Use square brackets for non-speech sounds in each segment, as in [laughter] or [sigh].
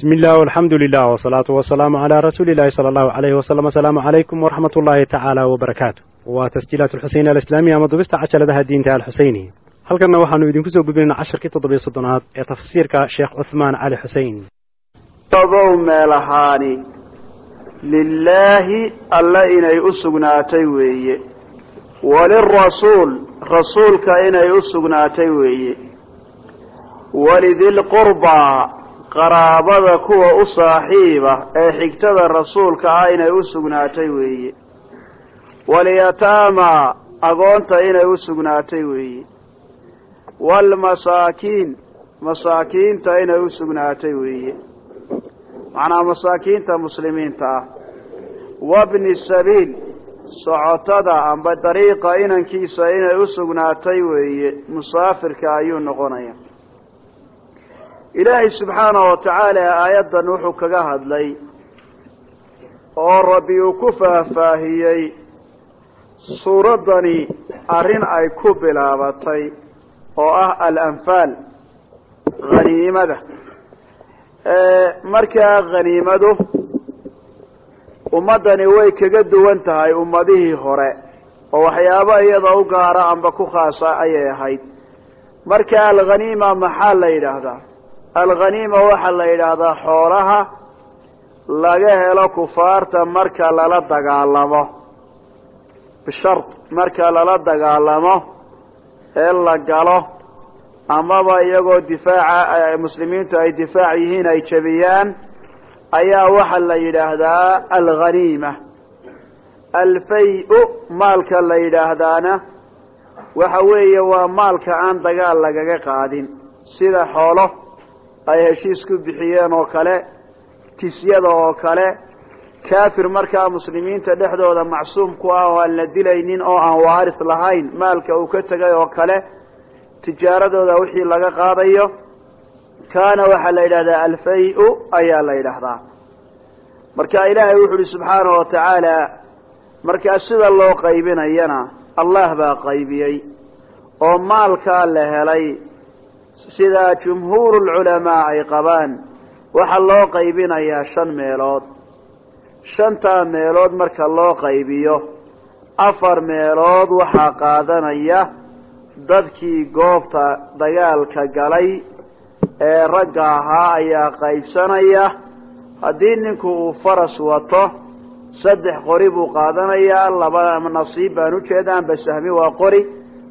bismi illah alxamdu lilah wsalaatu wasalaamu calaa rasuuli illahi sala allahu alayhi wasalam asalaamu calaykum waraxmat ullaahi tacaala wabarakaatu waa tasjiilaat alxuseyn alislaamiya ama dubista cajaladaha diinta alxuseyni halkanna waxaanu idinku soo gudbinayna casharkii toddobiyo soddonaad ee tafsiirka sheekh cuhmaan cali xusein ogow meel ahaani lilaahi alle inay u sugnaatay weeye. Walirasuul rasuulka inay u sugnaatay weeye. Walidilqurbaa qaraabada kuwa u saaxiiba ee xigtada rasuulka ah inay u sugnaatay weeye. Walyataamaa agoonta inay u sugnaatay weeye. Waalmasaakiin masaakiinta inay u sugnaatay weeye. Macnaa masaakiinta muslimiinta ah. Wabni sabiil socotada amba dariiqa inankiisa inay u sugnaatay weeye. Musaafirka ayuu noqonaya ilaahay subxaanahu watacaala aayaddan wuxuu kaga hadlay oo rabbi uu ku faahfaahiyey suuraddani arrin ay ku bilaabatay oo ah alanfaal haniimada markaa haniimadu ummaddani way kaga duwan tahay ummadihii hore oo waxyaaba iyada u gaara amba ku khaasa ayay ahayd. Marka alghaniima maxaa la yidhaahdaa alghaniima waxaa la yidhaahdaa xoolaha laga helo kufaarta marka lala dagaalamo. Bishard marka lala dagaalamo ee la galo amaba iyagoo difaaca muslimiintu ay difaac yihiin ay jebiyaan ayaa waxaa la yidhaahdaa alghaniima alfay-u maalka la yidhaahdaana waxa weeye waa maalka aan dagaal lagaga qaadin. Sida xoolo ay heshiis ku bixiyeen oo kale tisyada oo kale kaafir markaa muslimiinta dhexdooda macsuum ku ah oo aan la dilaynin oo aan waaris lahayn maalka uu ka tegay oo kale tijaaradooda wixii laga qaadayo kaana waxaa la yidhahdaa alfay-u ayaa la yidhaahdaa marka ilaahay wuxu uhi subxaanahu watacaala markaa sida loo qaybinayana allah baa qaybiyey oo maalkaa la helay sida jumhuuru lculamaa ay qabaan waxaa loo qaybinayaa shan meelood. Shantaa meelood marka loo qaybiyo afar meelood waxaa qaadanaya dadkii goobta dagaalka galay ee ragga ahaa ayaa qaybsanaya. Haddii ninku uu faras wato saddex qori buu qaadanayaa laba nasiib baan ujeeda amba sahmi waa qori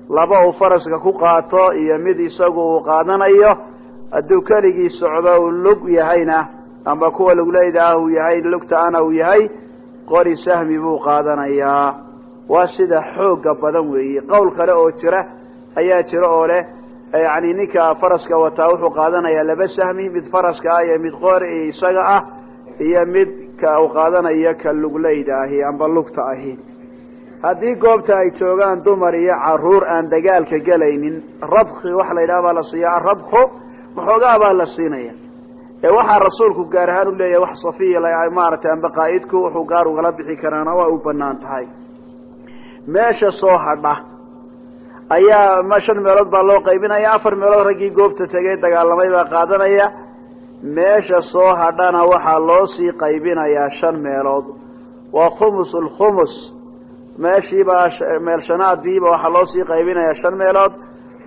laba uu faraska ku qaato iyo mid isagu uu qaadanayo hadduu keligii socdo uu lug yahayna amba kuwa lugleyda ah uu yahay lugta-ana uu yahay qori sahmi buu qaadanayaa waa sida xooga badan weeye. Qowl kale oo jira ayaa jira oo leh yani ninka faraska wataa wuxuu qaadanayaa laba sahmi mid faraska ah iyo mid qori isaga ah iyo mid ka uu qaadanayo ka lugleyda ahi amba lugta ahi haddii goobta ay joogaan dumar iyo carruur aan dagaalka gelaynin rabki waxa la yidhaha baa la siiya arabku waxoogaa baa la siinaya. Ee waxaa rasuulku gaar ahaan u leeyahay wax safiya maaragtay amba qaa'idku wuxuu gaar ugala bixi karaana waa u bannaan tahay. Meesha soo hadha ayaa ma shan meelood baa loo qaybinaya afar meelood raggii goobta tegay dagaalamay baa qaadanaya. Meesha soo hadhana waxaa loo sii qaybinayaa shan meelood. Waa khumus meeshiibaa meel shanaadiiba waxaa loo sii qaybinayaa shan meelood.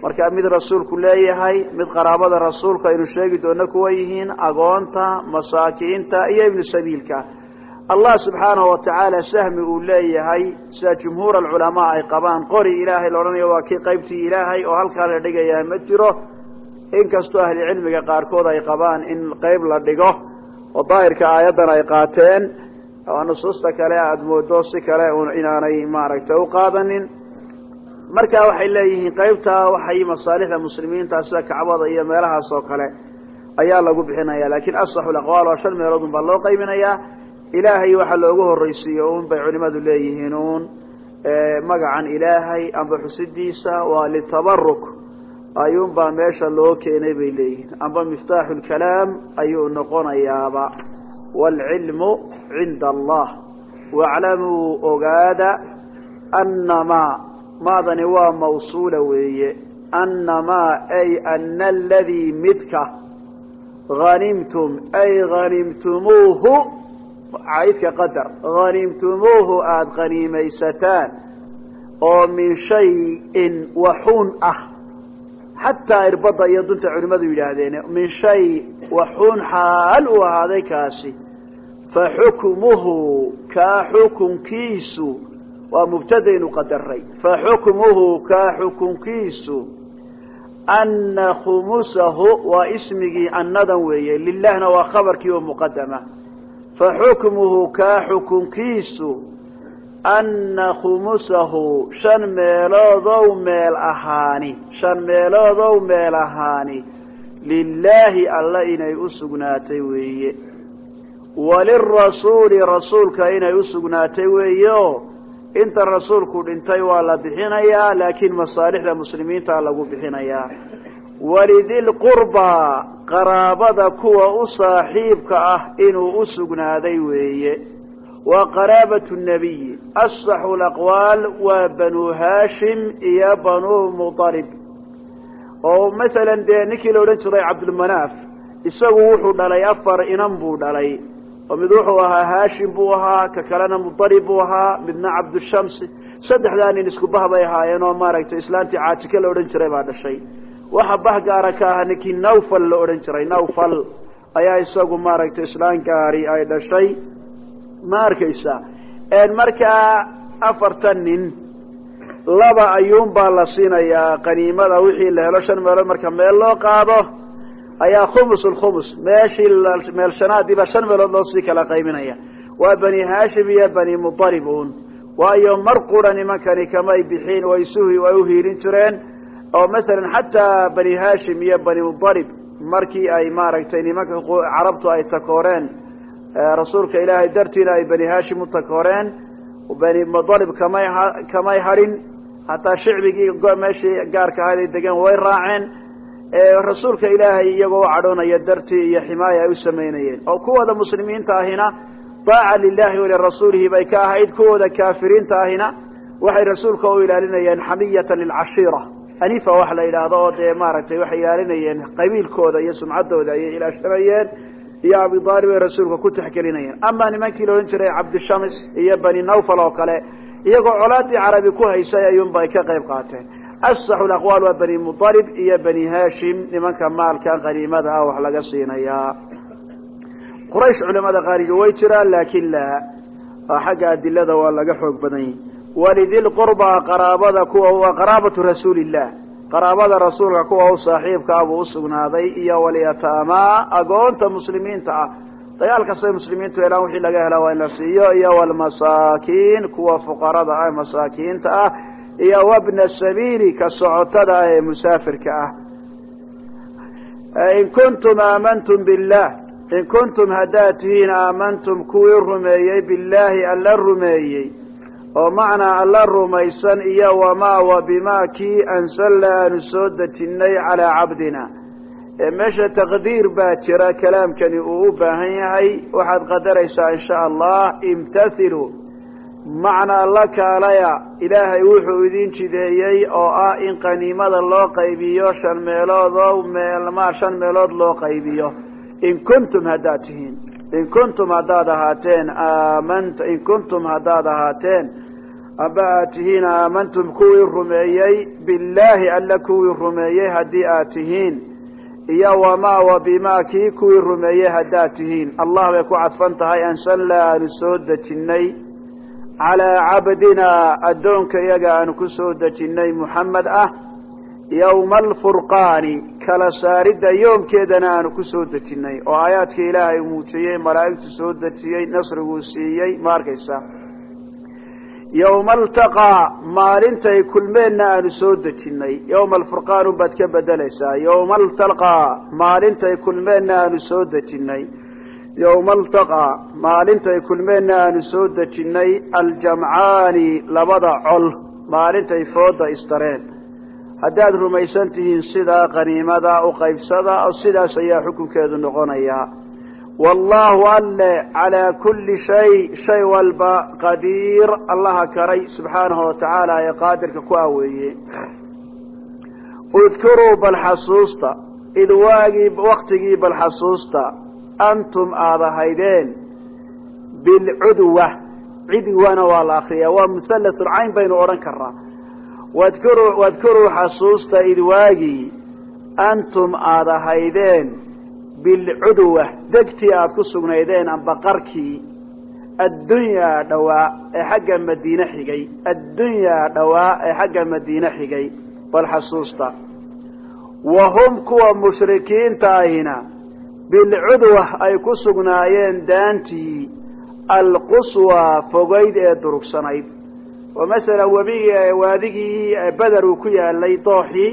Marka mid rasuulku leeyahay mid qaraabada rasuulka aynu sheegi doono kuwa yihiin agoonta masaakiinta iyo ibnu sabiilka. Allah subxaanahu watacaala sahmi uu leeyahay sida jumhuur alculamaa ay qabaan qori ilaahay la odhanayo waa kii qaybtii ilaahay oo halkaa la dhigayaa ma jiro. Inkastoo ahlicilmiga qaarkood ay qabaan in qeyb la dhigo oo daahirka aayaddan ay qaateen oo nusuusta kale aada moodo si kale inaanay maaragtay u qaadanin. Marka waxay leeyihiin qaybtaa waxay masaalixda muslimiinta sida kacbada iyo meelahaas oo kale ayaa lagu bixinaya laakiin asaxu aqwaal waa shan meelood un baa loo qaybinayaa ilaahay waxaa loogu horreysiiye un bay culimadu leeyihiin uun magacan ilaahay amba xusidiisa waa litabaruk ayuunbaa meesha loo keenay bay leeyihiin. Amba miftaaxu lkalaam ayuu noqonayaaba waalcilmu cinda allah waaclamuu ogaada annamaa maadani waa mawsuula weeye annamaa ay ana aladii midka hanimtum ay hanimtumuuhu caydka qadar hanimtumuuhu aada qaniimaysataan oo min shayin waxuun ah xataa irbadda iyo dunta culimmadu yidhaahdeen min shay waxuun xaal uu ahaaday kaasi. Fa xukmuhu kaa xukunkiisu waa mubtadaynu qadaray. Fa xukmuhu kaa xukunkiisu ana khumusahu waa ismigii annadan weeye. Lilahna waa khabarkii oo muqadama fa xukmuhu kaa xukunkiisu anna khumusahu shan meeloodow meel ahaani lilaahi alla inay u sugnaatay weeye. Walirasuuli rasuulka inay u sugnaatay weeye oo inta rasuulku dhintay waa la bixinayaa laakiin masaalixda muslimiinta lagu bixinayaa. Walidilqurbaa qaraabada kuwa u saaxiibka ah inuu u sugnaaday weeye. Waa qaraabatu nebiyi asaxu laqwaal waa banu haashim iyo banu mualib oo masalan dee ninkii la odhan jiray cabdulmanaaf isagu wuxuu dhalay afar inan buu dhalay oo mid wuxuu ahaa haashim buu ahaa ka kalena mualib buu ahaa midna cabdushamsi. Saddexdaa nin isku bah bay ahaayeen oo maaragtay islaantii caatike la odhan jiray baa dhashay. Waxa bah gaara ka ahaa ninkii nawfal la odhan jiray nawfal ayaa isagu maaragtay islaan gaari ay dhashay. Ma arkaysa markaa afartan nin laba ayuunbaa la siinayaa. Qaniimada wixii la helo shan meelood marka meel loo qaado ayaa khumus lkhumus meeshii meel shanaadiiba shan meelood loo sii kala qayminaya waa bani haashim iyo bani mualib un waayo mar qura nimankani kamay bixin way way uhiilin jireen. Oo masalan xataa bani haashim iyo bani mualib markii ay maaragtay nimanka carabtu ay takooreen rasuulka ilaahay dartiina ay bani haashim u takooreen bani mualib kamay kamay hadhin hataa shicbigii meeshii gaarka ahayd ay degeen way raaceen. Rasuulka ilaahay iyagoo u cadhoonaya dartii iyo ximaaya ay u samaynayeen. Oo kuwooda muslimiinta ahina daaca lilahi walirasuulihi bay ka ahayd kuwooda kaafiriinta ahina waxay rasuulka u ilaalinayeen xamiyatan lilcashiira anifa wax la yidhaahdo oo dee maaragtay waxay ilaalinayeen qabiilkooda iyo sumcaddooda ayay ilaashanayeen iyo abi aalib ay rasuulka ku taxgelinayeen ama nimankii la odhan jiray cabdishamis iyo bani nawfal oo kale iyagoo colaadii carabi ku haysay ayuunba ay ka qayb qaateen. Asaxu laqwaal waa bani mualib iyo bani haashim nimanka maalka qaniimada ah wax laga siinayaa. Quraysh culamada qaariga way jiraan laakiin laa xagga adilada waa laga xoog badan yahi walidilqurbaa qaraabada kuwa qaraabatu rasuulillah. Qaraabada rasuulka kuwa u saaxiibkaa buu usugnaaday iyo walyataamaa agoonta muslimiinta ah dagaal kastay muslimiintu helaan wixii laga helaa waa in la siiyo iyo walmasaakiin kuwa fuqarada ah masaakiinta ah iyo wabna sabiili ka socotada ah ee musaafirka ah. In kuntum aamantum billah in kuntum haddaad tihiin aamantum kuwii rumeeyey billaahi alla rumeeyey oo macnaa alla rumaysan iyo wamaa wa bimaa kii ansalna aanu soo dejinnay calaa cabdina meesha taqdiir baa jira kalaamkani uu u baahan yahay waxaad qadaraysaa in sha allah imtathilu macnaa la kaalaya ilaahay wuxuu idin jideeyey oo ah in qaniimada loo qaybiyo shan meelood oo meelma shan meelood loo qaybiyo. In kuntum haddaad tihiin in kuntum haddaad ahaateen aamanta in kuntum haddaad ahaateen. Amba aad tihiin aamantum kuwii rumeeyey billaahi alla kuwii rumeeyey haddii aad tihiin iyo wamaa wa bimaa kii kuwii rumeeyey haddaad tihiin. Allah bay ku cadfan tahay ansalna aanu soo dejinnay. Calaa cabdinaa addoonka iyaga aanu ku soo dejinnay muxamed ah yowma alfurqaani kala saaridda yoomkeedana aanu ku soo dejinnay. Oo aayaadka ilaahay muujiyey malaa'igtu soo dejiyey nasriguu siiyey ma arkaysa yowma altaqaa maalintay kulmeenna aanu soo dejinnay. Yowma alfurqaan unbaad ka bedelaysaa. Yowma altaqaa maalintay kulmeenna aanu soo dejinnay. Yowma altaqaa maalintay kulmeenna aanu soo dejinnay. Aljamcaani labada col maalintay fooda istareen. Haddaad rumaysan tihiin sidaa qaniimada u qaybsada sidaas ayaa xukunkeedu noqonayaa wallaahu alle calaa kulli shay shay walba qadiir allaha karay subxaanahu watacaala ee qaadirka ku aweeye udkuruu bal xasuusta. Id waagii waktigii bal xasuusta. Antum aada ahaydeen bilcudwa cidwana waa la akriyaa waa muhallathulcayn baynu odhan karnaa wadkuru wadkuruu xasuusta id waagii antum aada ahaydeen bilcudwa degtii aada ku sugnaydeen amba qarkii addunyaa dhawaa ee xagga madiine xigay addunyaa dhawaa ee xagga madiine xigay bal xasuusta. Wa hum kuwa mushrikiinta ahina bilcudwa ay ku sugnaayeen daantii alquswaa fogayd ee durugsanayd. Oo masalan webigii waadigii beder uu ku yaalay dooxii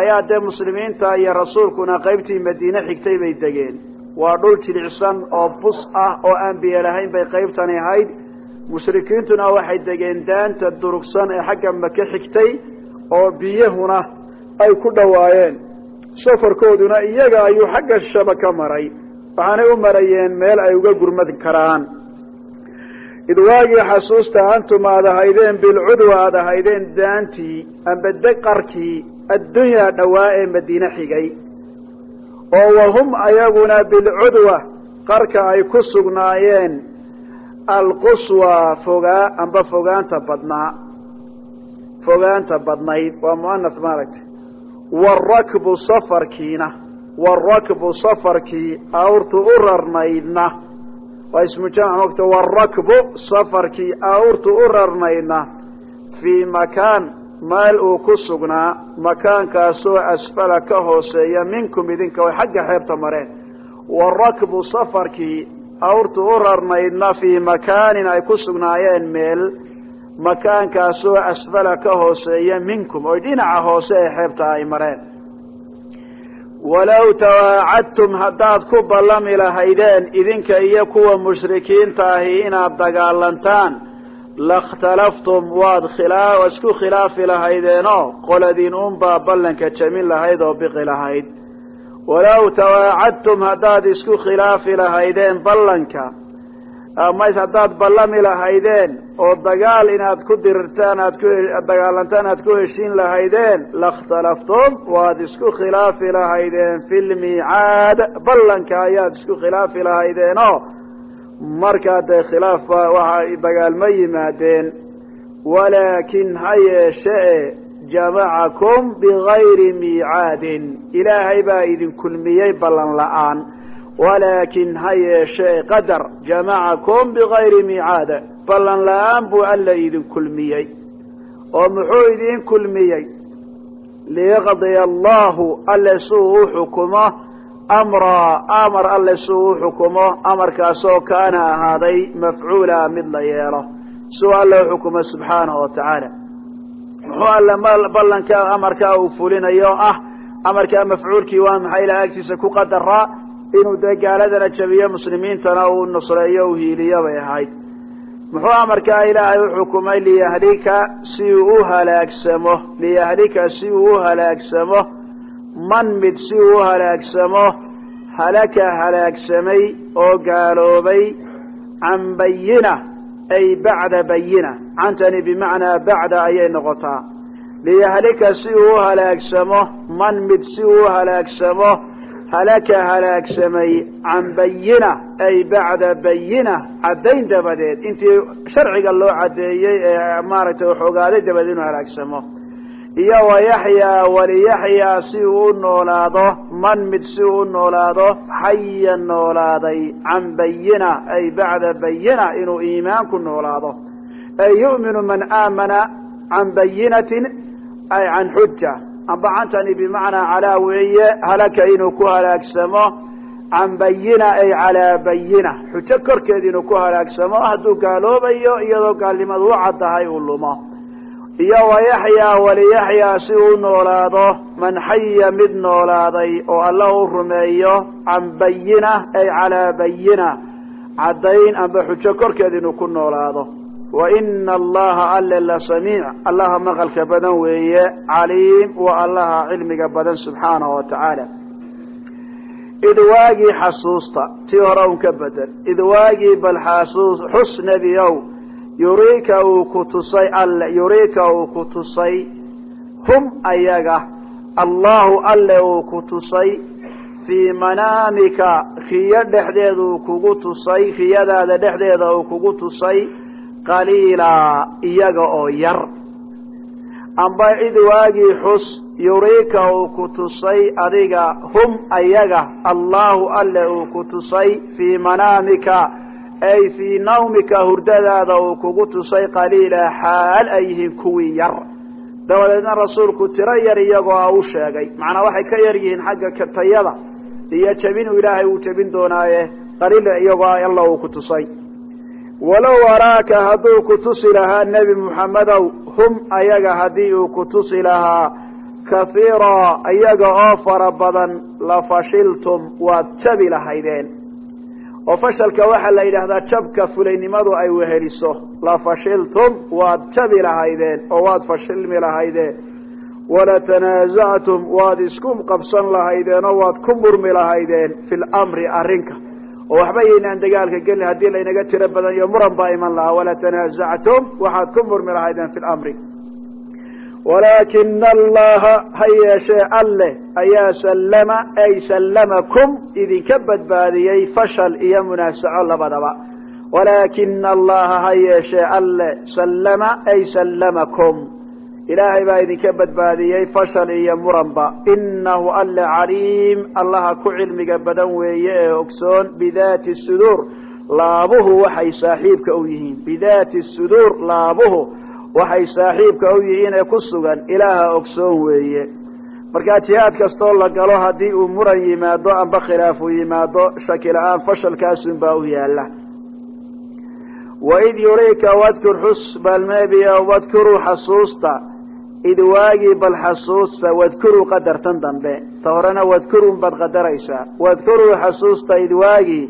ayaa dee muslimiinta iyo rasuulkuna qaybtii madiine xigtay bay degeen. Waa dhul jilicsan oo bus ah oo aan biyo lahayn bay qaybtani ahayd. Mushrikiintuna waxay degeen daanta durugsan ee xagga maka xigtay oo biyahuna ay ku dhowaayeen. Safarkooduna iyaga ayuu xagga shaba ka maray. Waxaanay u marayeen meel ay uga gurmad karaan id waagii xasuusta antum aad ahaydeen bilcudwa aad ahaydeen daantii amba deqarkii addunyaa dhawaa ee madiine xigay. Oo wahum ayaguna bilcudwa qarka ay ku sugnaayeen alquswa fogaa amba fogaanta badnaa. Fogaanta badnayd waa muanas maaragtay. Warakbu safarkiina warakbu safarkii awrtu u rarnaydna waa ismu jamc mogta warakbu safarkii awrtu u rarnaydna fii makaan meel uu ku sugnaa makaankaasoo asfala ka hooseeya minkum idinka way xagga xeebta mareen. Warakbu safarkii awrtu u rarnaydna fii makaanin ay ku sugnaayeen meel makaankaasoo asfala ka hooseeya minkum. Oy dhinaca hoose ee xeebta ay mareen walow tawaacadtum haddaad ku ballami lahaydeen idinka iyo kuwa mushrikiinta ahi inaad dagaalantaan lakhtalaftum waad khilaa isku khilaafi lahaydeenoo qoladin unbaa ballanka jamin lahayd oo biqi lahayd. Walow tawaacadtum haddaad isku khilaafi lahaydeen ballanka mays haddaad ballami lahaydeen oo dagaal inaad ku dirirtaan aad ku dagaalantaan aad ku heshiin lahaydeen lakhtalaftum waad isku khilaafi lahaydeen fi lmiicaad ballanka ayaad isku khilaafi lahaydeenoo markaa dee khilaafba waxa dagaalma yimaadeen. Walaakin ha yeeshee jamacakum bigayri miicaadin. Ilaahay baa idin kulmiyey ballan la'aan walaakin ha yeeshee qadar jamacakum bigayri miicaad ballan la'aan buu alla idin kulmiyey oo muxuu idin kulmiyey liyaqdiya allahu alle suu u xukumo amraa amar alle suu u xukumo amarkaasoo kaana ahaaday mafcuula mid la yeelo suu alle u xukumo subxaanahu wa tacaala muxuu alle ballankaa amarkaa uu fulinayo ah amarkaa mafcuulkii waa maxay ilaha agtiisa ku qadaraa inuu dee gaaladana jabiyo muslimiintana uu nusreeyo u hiiliyo bay ahayd. Muxuu amarkaa ilaahay u xukumay liyahlika si uu u halaagsamo liyahlika si uu u halaagsamo man mid si uu u halaagsamo halaka halaagsamay oo gaaloobay can bayina ay bacda bayina. Cantani bimacnaa bacda ayay noqotaa. Liyahlika si uu u halaagsamo man mid si uu u halaagsamo halaka halaagsamay can bayina ay bacda bayina caddayn dabadeed intii sharciga loo caddeeyey ee maaragtay waxogaaday dabadeed inuu halaagsamo iyo wayaxyaa waliyaxyaa si uu u noolaado man mid si uu u noolaado xaya noolaaday can bayina ay bacda bayina inuu iimaan ku noolaado ay yu'minu man aamana can bayinatin ay can xuja amba cantani bimacnaa calaa weeye halaka inuu ku halaagsamo can bayina ay calaa bayina xujo korkeed inuu ku halaagsamo hadduu gaaloobayo iyadoo gaalnimadu u caddahay uu lumo iyo wayaxyaa waliyaxyaa si uu noolaado man xaya mid noolaaday oo alla u rumeeyo can bayina ay calaa bayina caddayn amba xujo korkeed inuu ku noolaado wa ina allaha alle la samiic allaha maqalka badan weeye caliim waa allaha cilmiga badan subxaanahu wa tacaala id waagii xasuusta tii hore un ka bedel id waagii bal xasuus xus nebiow yuriika uu ku tusay alle yuriika uu ku tusay hum ayaga allahu alle uu ku tusay fii manaamika riyo dhexdeeda uu kugu tusay riyadaada dhexdeeda uu kugu tusay qaliilaa iyaga oo yar. Amba id waagii xus yuriika uu ku tusay adiga hum ayaga allahu alle uu ku tusay fii manaamika ay fii nawmika hurdadaada uu kugu tusay qaliila xaal ay yihiin kuwii yar. Dabadeedna rasuulku tiro yar iyagoo a u sheegay. Macnaa waxay ka yar yihiin xagga katayada iyo jabinu ilaahay uu jabin doonaaye qaliila iyagoo alla uu ku tusay walow araaka hadduu ku tusi lahaa nebi muxammedow hum ayaga haddii uu ku tusi lahaa kahiira iyaga oo fara badan la fashiltum waad jabi lahaydeen. oo fashalka waxaa la yidhaahdaa jabka fulaynimadu ay weheliso la fashiltum waad jabi lahaydeen oo waad fashilmi lahaydeen. walatanaazactum waad isku qabsan lahaydeen oo waad ku murmi lahaydeen fi lamri arrinka oo waxba yaynaan dagaalka gelin haddii laynaga tiro badan iyo muran baa iman lahaa walatanaazactum waxaad ku murmi lahaydeen fi lamri walaakina allaha ha yeeshee alleh ayaa sallama ay sallamakum idinka badbaadiyey fashal iyo munaasaco labadaba. Walaakina allaha ha yeeshee alleh sallama ay sallamakum ilaahay baa idinka badbaadiyey fashal iyo muranba. Inahu alle caliim allaha ku cilmiga badan weeye ee ogsoon. Bidaati suduur laabuhu waxay saaxiibka u yihiin. Bidaati suduur laabuhu waxay saaxiibka u yihiin ee ku sugan ilaaha ogsoon weeye. Markaa jihaad kastoo la galo haddii uu muran yimaado amba khilaafu yimaado shaki la'aan fashalkaasun baa u yaalla waid yuriika wadkur xus balmeebiya wadkuruu xasuusta id waagii bal xasuusta wadkuruu qadartan dambe. Ta horena wadkurun baad qadaraysaa. Wadkuruu xasuusta id waagii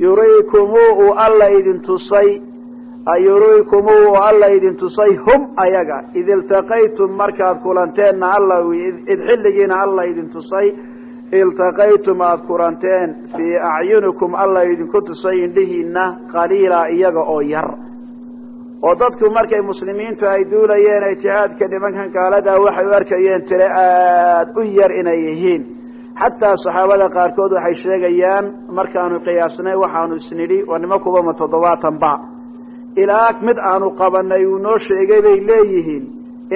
yuriikumuu uu alla idin tusay yuriikumuu uu alla idin tusay hum ayaga. Id iltaqaytum markaad kulanteenna alla id xilligiina alla idin tusay iltaqaytum aada kulanteen fii acyunikum alla idinku tusay indhihiina qaliila iyaga oo yar oo dadku markay muslimiintu ay duulayeen ay jihaadka nimankan gaaladaa waxay u arkayeen tire aada u yar inay yihiin. Xataa saxaabada qaarkood waxay sheegayaan markaanu qiyaasnay waxaanu isnidhi waa nimankubama toddobaatan ba. Ilaa mid aanu qabanay uu noo sheegay bay leeyihiin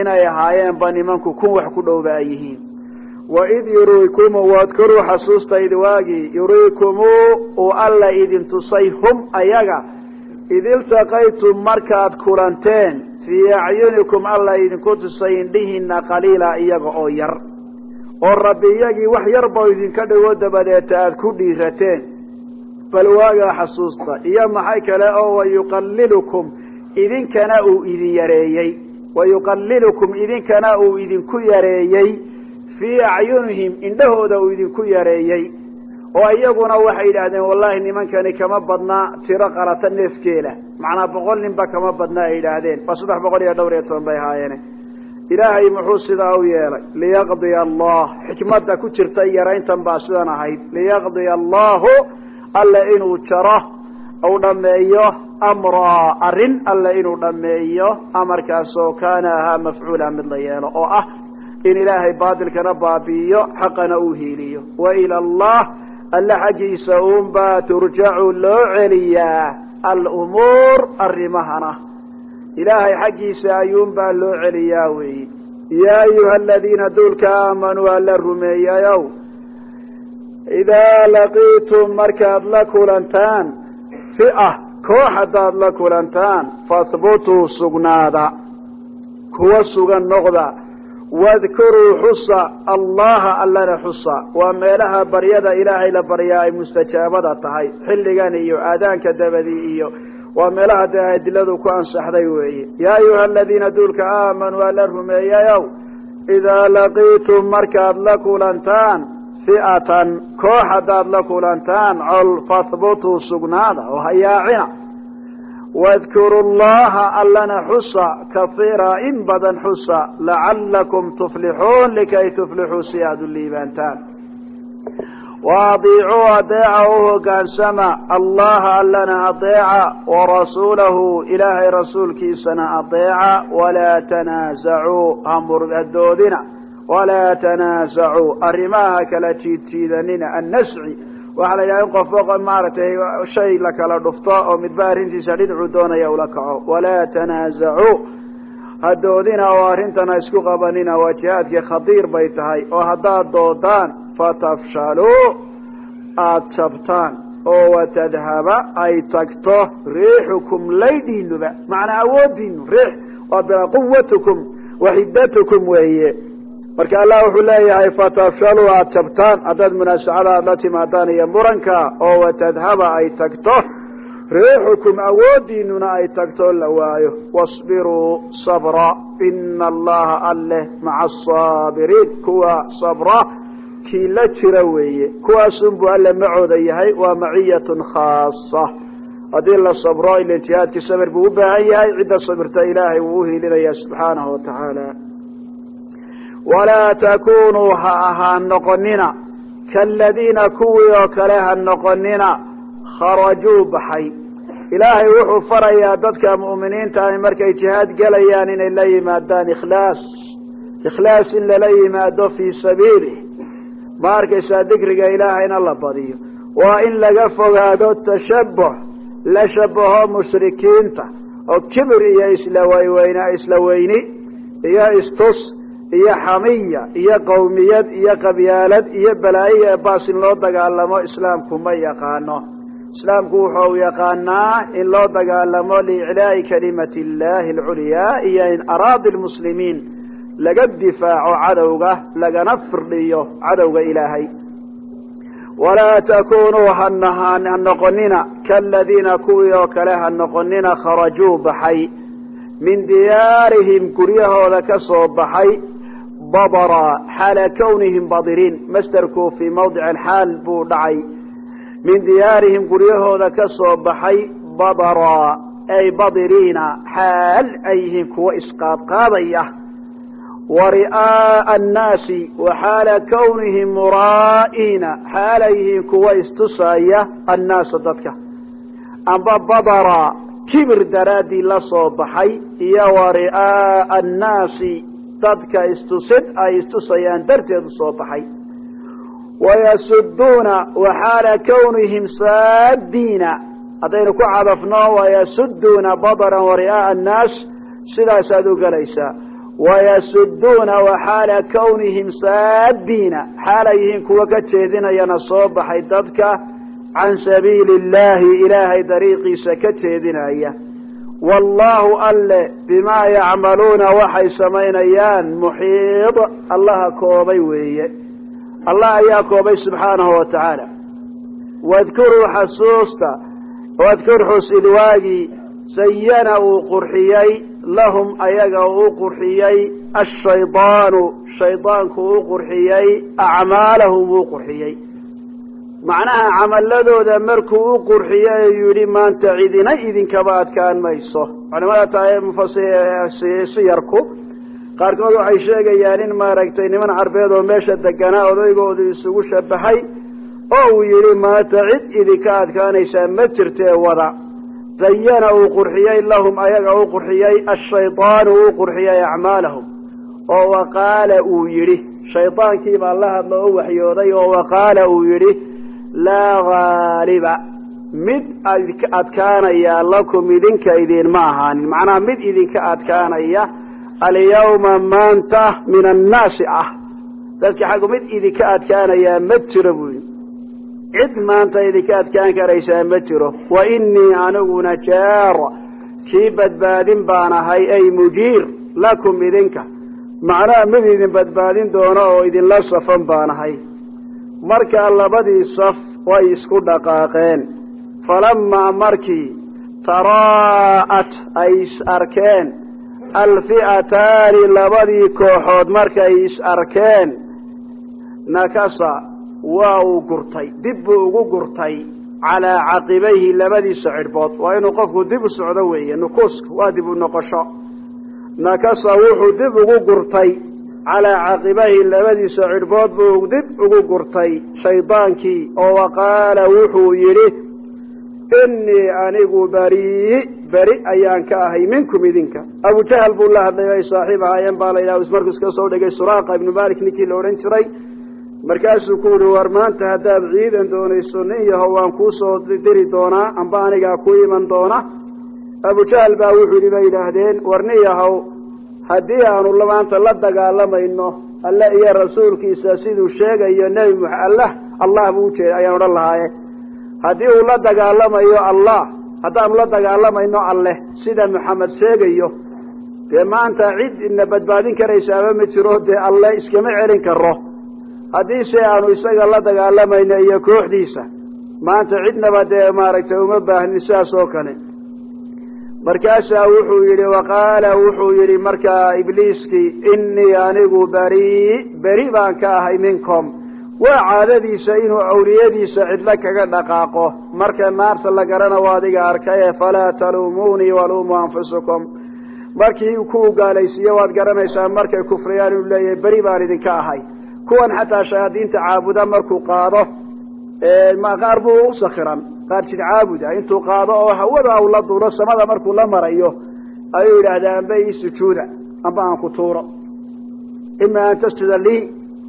inay ahaayeenba nimanku kun wax ku dhowba ay yihiin. Waid yuriikumu wadkuruu xasuusta id waagii yuriikumuu uu alla idin tusay hum ayaga id iltaqaytum markaad kulanteen fii acyunikum alla idinku tusay indhihiina qaliila iyaga oo yar oo rabbi iyagii wax yarba idinka dhigo dabadeeta aada ku dhiirateen bal waagaa xasuusta iyo maxay kale oo wayuqallilukum idinkana uu idin yareeyey wayuqallilukum idinkana uu idinku yareeyey fii acyunihim indhahooda uu idinku yareeyey oo iyaguna waxay yidhaahdeen wallahi nimankani kama badna tiro qarata neefkeela. Macnaa boqol ninba kama badna ay yidhaahdeen. Waa saddex boqol iyo dhowr iyo toban bay ahaayeene ilaahay muxuu sidaa u yeelay liyaqdiya allah xikmadda ku jirta yarayntan baa sidan ahayd. Liyaqdiya allahu alle inuu jaro uu dhammeeyo amraa arrin alle inuu dhammeeyo amarkaasoo kaana ahaa mafcuula mid la yeelo oo ah in ilaahay baatilkana baabi'iyo xaqana uu hiiliyo. Wa ila allah alle xaggiisa uunbaa turjacu loo celiyaa alumuur arrimahana. Ilaahay xaggiisa ayuunbaa loo celiyaa weeye yaa ayuha aladiina duulka aamanuu alla rumeeyayow. Idaa laqiitum markaad la kulantaan fi'a koox haddaad la kulantaan fahbutuu sugnaada. Kuwa sugan noqda wadkuruu xusa allaha allana xusa waa meelaha baryada ilaahay la baryaa ay mustajaabada tahay xilligan iyo aadaanka dabadii iyo waa meelaha dee adiladu ku ansaxday weeye yaa ayuha aladiina duulka aamanuu alla rumeeyayow idaa laqiitum markaad la kulantaan fi'atan koox haddaad la kulantaan col fahbutuu sugnaada oo hayaacina wadkuru llaha allana xusa kaiira in badan xusa lacallakum tuflixuun likay tuflixuu si aada u liibaantaan. Wa adiicuu adeeca u hogaansama allaha allana adeeca warasuulahu ilaahay rasuulkiisana adeeca walaa tanaasacuu ha murgadoodina walaa tanaasacuu arrimaha kala jiidjiidanina annasci waxaa la yidhaha in qofba maaragtay shay la kala dhufto oo midba arrintiisa dhinacuu doonaya ula kaco. Walaa tanaasacuu hadoodina oo arrintana isku qabanina. Waa jihaadkii khadiir bay tahay. Oo haddaad doodaan fatafshaluu aada jabtaan oo watadhaba ay tagto riixukum laydhiinuba macnaa awoodiinu riix. Waa bila quwatukum waxidatukum weeye marka allah wuxuu leeyahay fatafshaluu aada jabtaan haddaad munaasacada aada la timaadaan iyo muranka oo watadhaba ay tagto riixukum awoodiinuna ay tagto la waayo wasbiruu sabra ina allaha alleh maca asaabiriin kuwa sabra kii la jira weeye. Kuwaasunbuu alle macooda yahay waa maciyatun khaasa. Haddii la sabro ila jihaadkii sabir buu u baahan yahay cidda sabirta ilaahay wuu uhiilinaya subxaanahu watacaala walaa takunuu ha ahaan noqonina kaaladiina kuwii oo kale ha noqonina kharajuu baxay ilaahay wuxuu farayaa dadka mu'miniinta ah markay jihaad gelayaan inay la yimaadaan ikhlaas ikhlaas in lala yimaado fii sabiilih ma arkaysaa dikriga ilaahayna la badiyo waa in laga fogaado tashabuh la shabaho mushrikiinta oo kibir iyo islawaweyn isla weyni iyo istus iyo xamiya iyo qowmiyad iyo qabyaalad iyo balaayo ee baas in loo dagaalamo islaamku ma yaqaano. Islaamku wuxuu yaqaanaa in loo dagaalamo liiclaa'i kalimati illahi alculyaa iyo in araadi lmuslimiin laga difaaco cadowga lagana firdhiyo cadowga ilaahay. Walaa takunuu ha noqonina kaaladiina kuwii oo kale ha noqonina kharajuu baxay. Min diyaarihim guryahooda ka soo baxay badra xaala kawnihim badiriin masderku fii mawdici alxaal buu dhacay. Min diyaarihim guryahooda ka soo baxay badra ay badiriina xaal ay yihiin kuwo isqaadqaadaya. Wa ri'aa'a annaasi wa xaala kawnihim muraa'iina xaal ay yihiin kuwo istusaya annaasa dadka. Amba badra kibir la soo baxay iyo dadka istusid ay istusayaan darteed u soo baxay. Wayasuduuna waxaala kawnihim saadiina haddaynu ku cadafno wayasuduuna badaran wari'aa'a annaas sidaasaad u gelaysaa wayasuduuna waxaala kawnihim saadiina xaalay yihiin kuwa ka jeedinayana soo baxay dadka can sabiili illaahi ilaahay dariiqiisa ka jeedinaya wallaahu alle bimaa yacmaluuna waxay samaynayaan muxiid allaha koobay weeye. Allah ayaa koobay subxaanahu wa tacaala. Wadkuruu xasuusta wadkur xus sayana uu qurxiyey lahum ayaga uu qurxiyey ashaydaanu shaydaanku uu qurxiyey acmaalahum uu qurxiyey macnaha camaladooda markuu u qurxiyo ee yidhi maanta cidina idinkaba adkaan mayso. Culimada tahay mufasiyarku qaarkood waxay sheegayaan in maaragtay niman carbeed oo meesha deganaa odaygoodu isugu shabahay oo uu yidhi maanta cid idinka adkaanaysaa ma jirtee wada. Zayana uu qurxiyey lahum ayaga u qurxiyey ashaydaanu uu qurxiyey acmaalahum. Oo waqaala uu yidhi shaydaankiibaa la hadlo o waxyooday oo waqaala uu yidhi laa haaliba mid adkaanaya lakum idinka idinma ahaanin. Macnaha mid idinka adkaanaya alyawma maanta min annaasi ah. Dadka xaggu mid idinka adkaanayaa ma jiro buu yidhi. Cid maanta idinka adkaan karaysaa ma jiro. Wa inii aniguna jaar. Kii badbaadin baan ahay ay mujiir lakum idinka. Macnaha mid idin badbaadin doono oo idinla safan baan ahay markaa labadii saf way isku dhaqaaqeen. Falamaa markii taraa'at ay is arkeen alfi'ataani labadii kooxood markay is arkeen nakasa waa uu gurtay dib buu ugu gurtay calaa caqibayhi labadiisa cidhbood waa inuu qofku dib u socdo weeye nukuuska waa dib u noqosho. Nakasa wuxuu dib ugu gurtay calaa caqibayhi labadiisa cidhbood buu dib ugu gurtay shaydaankii oo waqaala wuxuu yidhi innii anigu barii beri ayaan ka ahay minkum idinka. Abujahal buu la hadlay ay saaxiib ahaayeen baa la yidhaha markuu iska soo dhigay suraaqa ibnu malik ninkii la odhan jiray. Markaasuu ku yihi war maanta haddaad ciidan doonayso nin yahow waan kuu soo diri doonaa amba anigaa ku iman doona abujahal baa wuxuu yidhi bay yidhaahdeen war nin yahow haddii aanu maanta la dagaalamayno alle iyo rasuulkiisa siduu sheegayo nebi m allah allah buu ujeeda ayaan odhan lahaaye haddii uu la dagaalamayo allah haddaanu la dagaalamayno alleh sida maxamed sheegayo dee maanta cid ina badbaadin karaysaaba ma jiro dee alle iskama celin karo haddii se aanu isaga la dagaalamayno iyo kooxdiisa maanta cidnaba dee maaragtay uma baahnin sidaas oo kale markaasaa wuxuu yidhi waqaala wuxuu yidhi markaa ibliiskii innii anigu beri beri baan ka ahay minkum. Waa caadadiisa inuu awliyadiisa cidlo kaga dhaqaaqo. Marka naarta la garana waa adiga arkaye falaa taluumuunii waluumuu anfusakum markii kuwu gaalaysiiye waad garanaysaa markay kufriyaan inuu leeyahay beri baan idinka ahay. Kuwan xataa shayaadiinta caabuda markuu qaado qaar buu u sakhiran qaar jid ah intuu qaado oo hawada u la duulo samada markuu la marayo ayuu yidhaahdaa amba ii sujuuda amba aan ku tuuro. Ima an tasjuda lii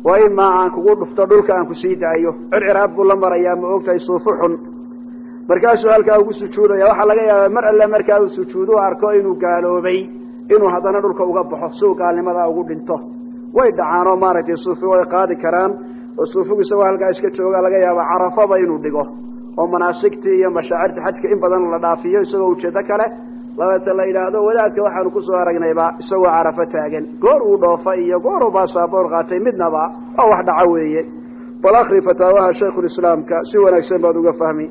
wa imaa aan kugu dhufto dhulka aan ku sii daayo. Circiraab buu la marayaa ma ogtahay suufu xun markaasuu halkaa ugu sujuudaya waxaa laga yaabaa mar alle markaa uu sujuudu arko inuu gaaloobay inuu haddana dhulka uga baxo si uu gaalnimadaa ugu dhinto. Way dhacaan oo maaragtay suufi way qaadi karaan oo suufigu isagoo halkaa iska jooga laga yaaba carafaba inuu dhigo oo manaasigtii iyo mashaacirta xajka in badan la dhaafiyo isagoo ujeedo kale labata la yidhaahdo wadaadka waxaanu ku soo aragnayba isagoo carafo taagan. Goor uu dhoofa iyo goor uu baasaboor qaatay midnaba waa wax dhaco weeye. Bal akri fataawaha shaykhulislaamka si wanaagsan baad uga fahmi.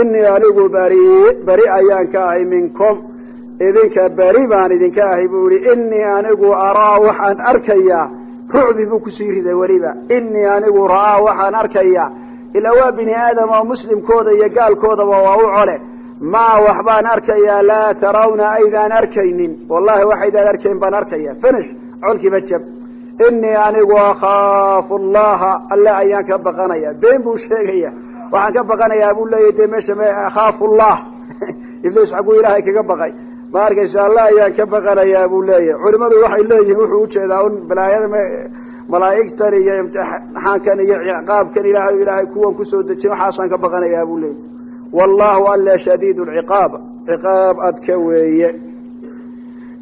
Inii anigu beri beri ayaan ka ahay minkum. Idinka beri baan idinka ahay buu yihi inii anigu araa waxaan arkayaa. Rucbi buu ku sii riday weliba. Inii anigu ra'aa waxaan arkayaa ilaa waa bini aadam oo muslimkooda iyo gaalkoodaba waa u cole. Maa waxbaan arkayaa laa tarawna aydaan arkaynin. Wallahi waxaydaan arkayn baan arkaya finish colkiiba jab. Inii anigu akhaafu allaha alle ayaan ka baqanaya been buu sheegaya waxaan ka baqanayaa buu leeyahy de meesha akhaafu llah [laughs] ibliis xagguu ilaahay kaga baqay. Ma arkaysa allah ayaan ka baqanayaa buu leeyahay. Culimadu waxay leeyihiin wuxuu u jeedaa un balaayada malaa'igtan iyo imtixaankan iyo ciqaabkan ilahay ilaahay kuwan ku soo dejin waxaasaan ka baqanayaa buu leeyahy wallahu alle shadiid lciqaab ciqaab adka weeye.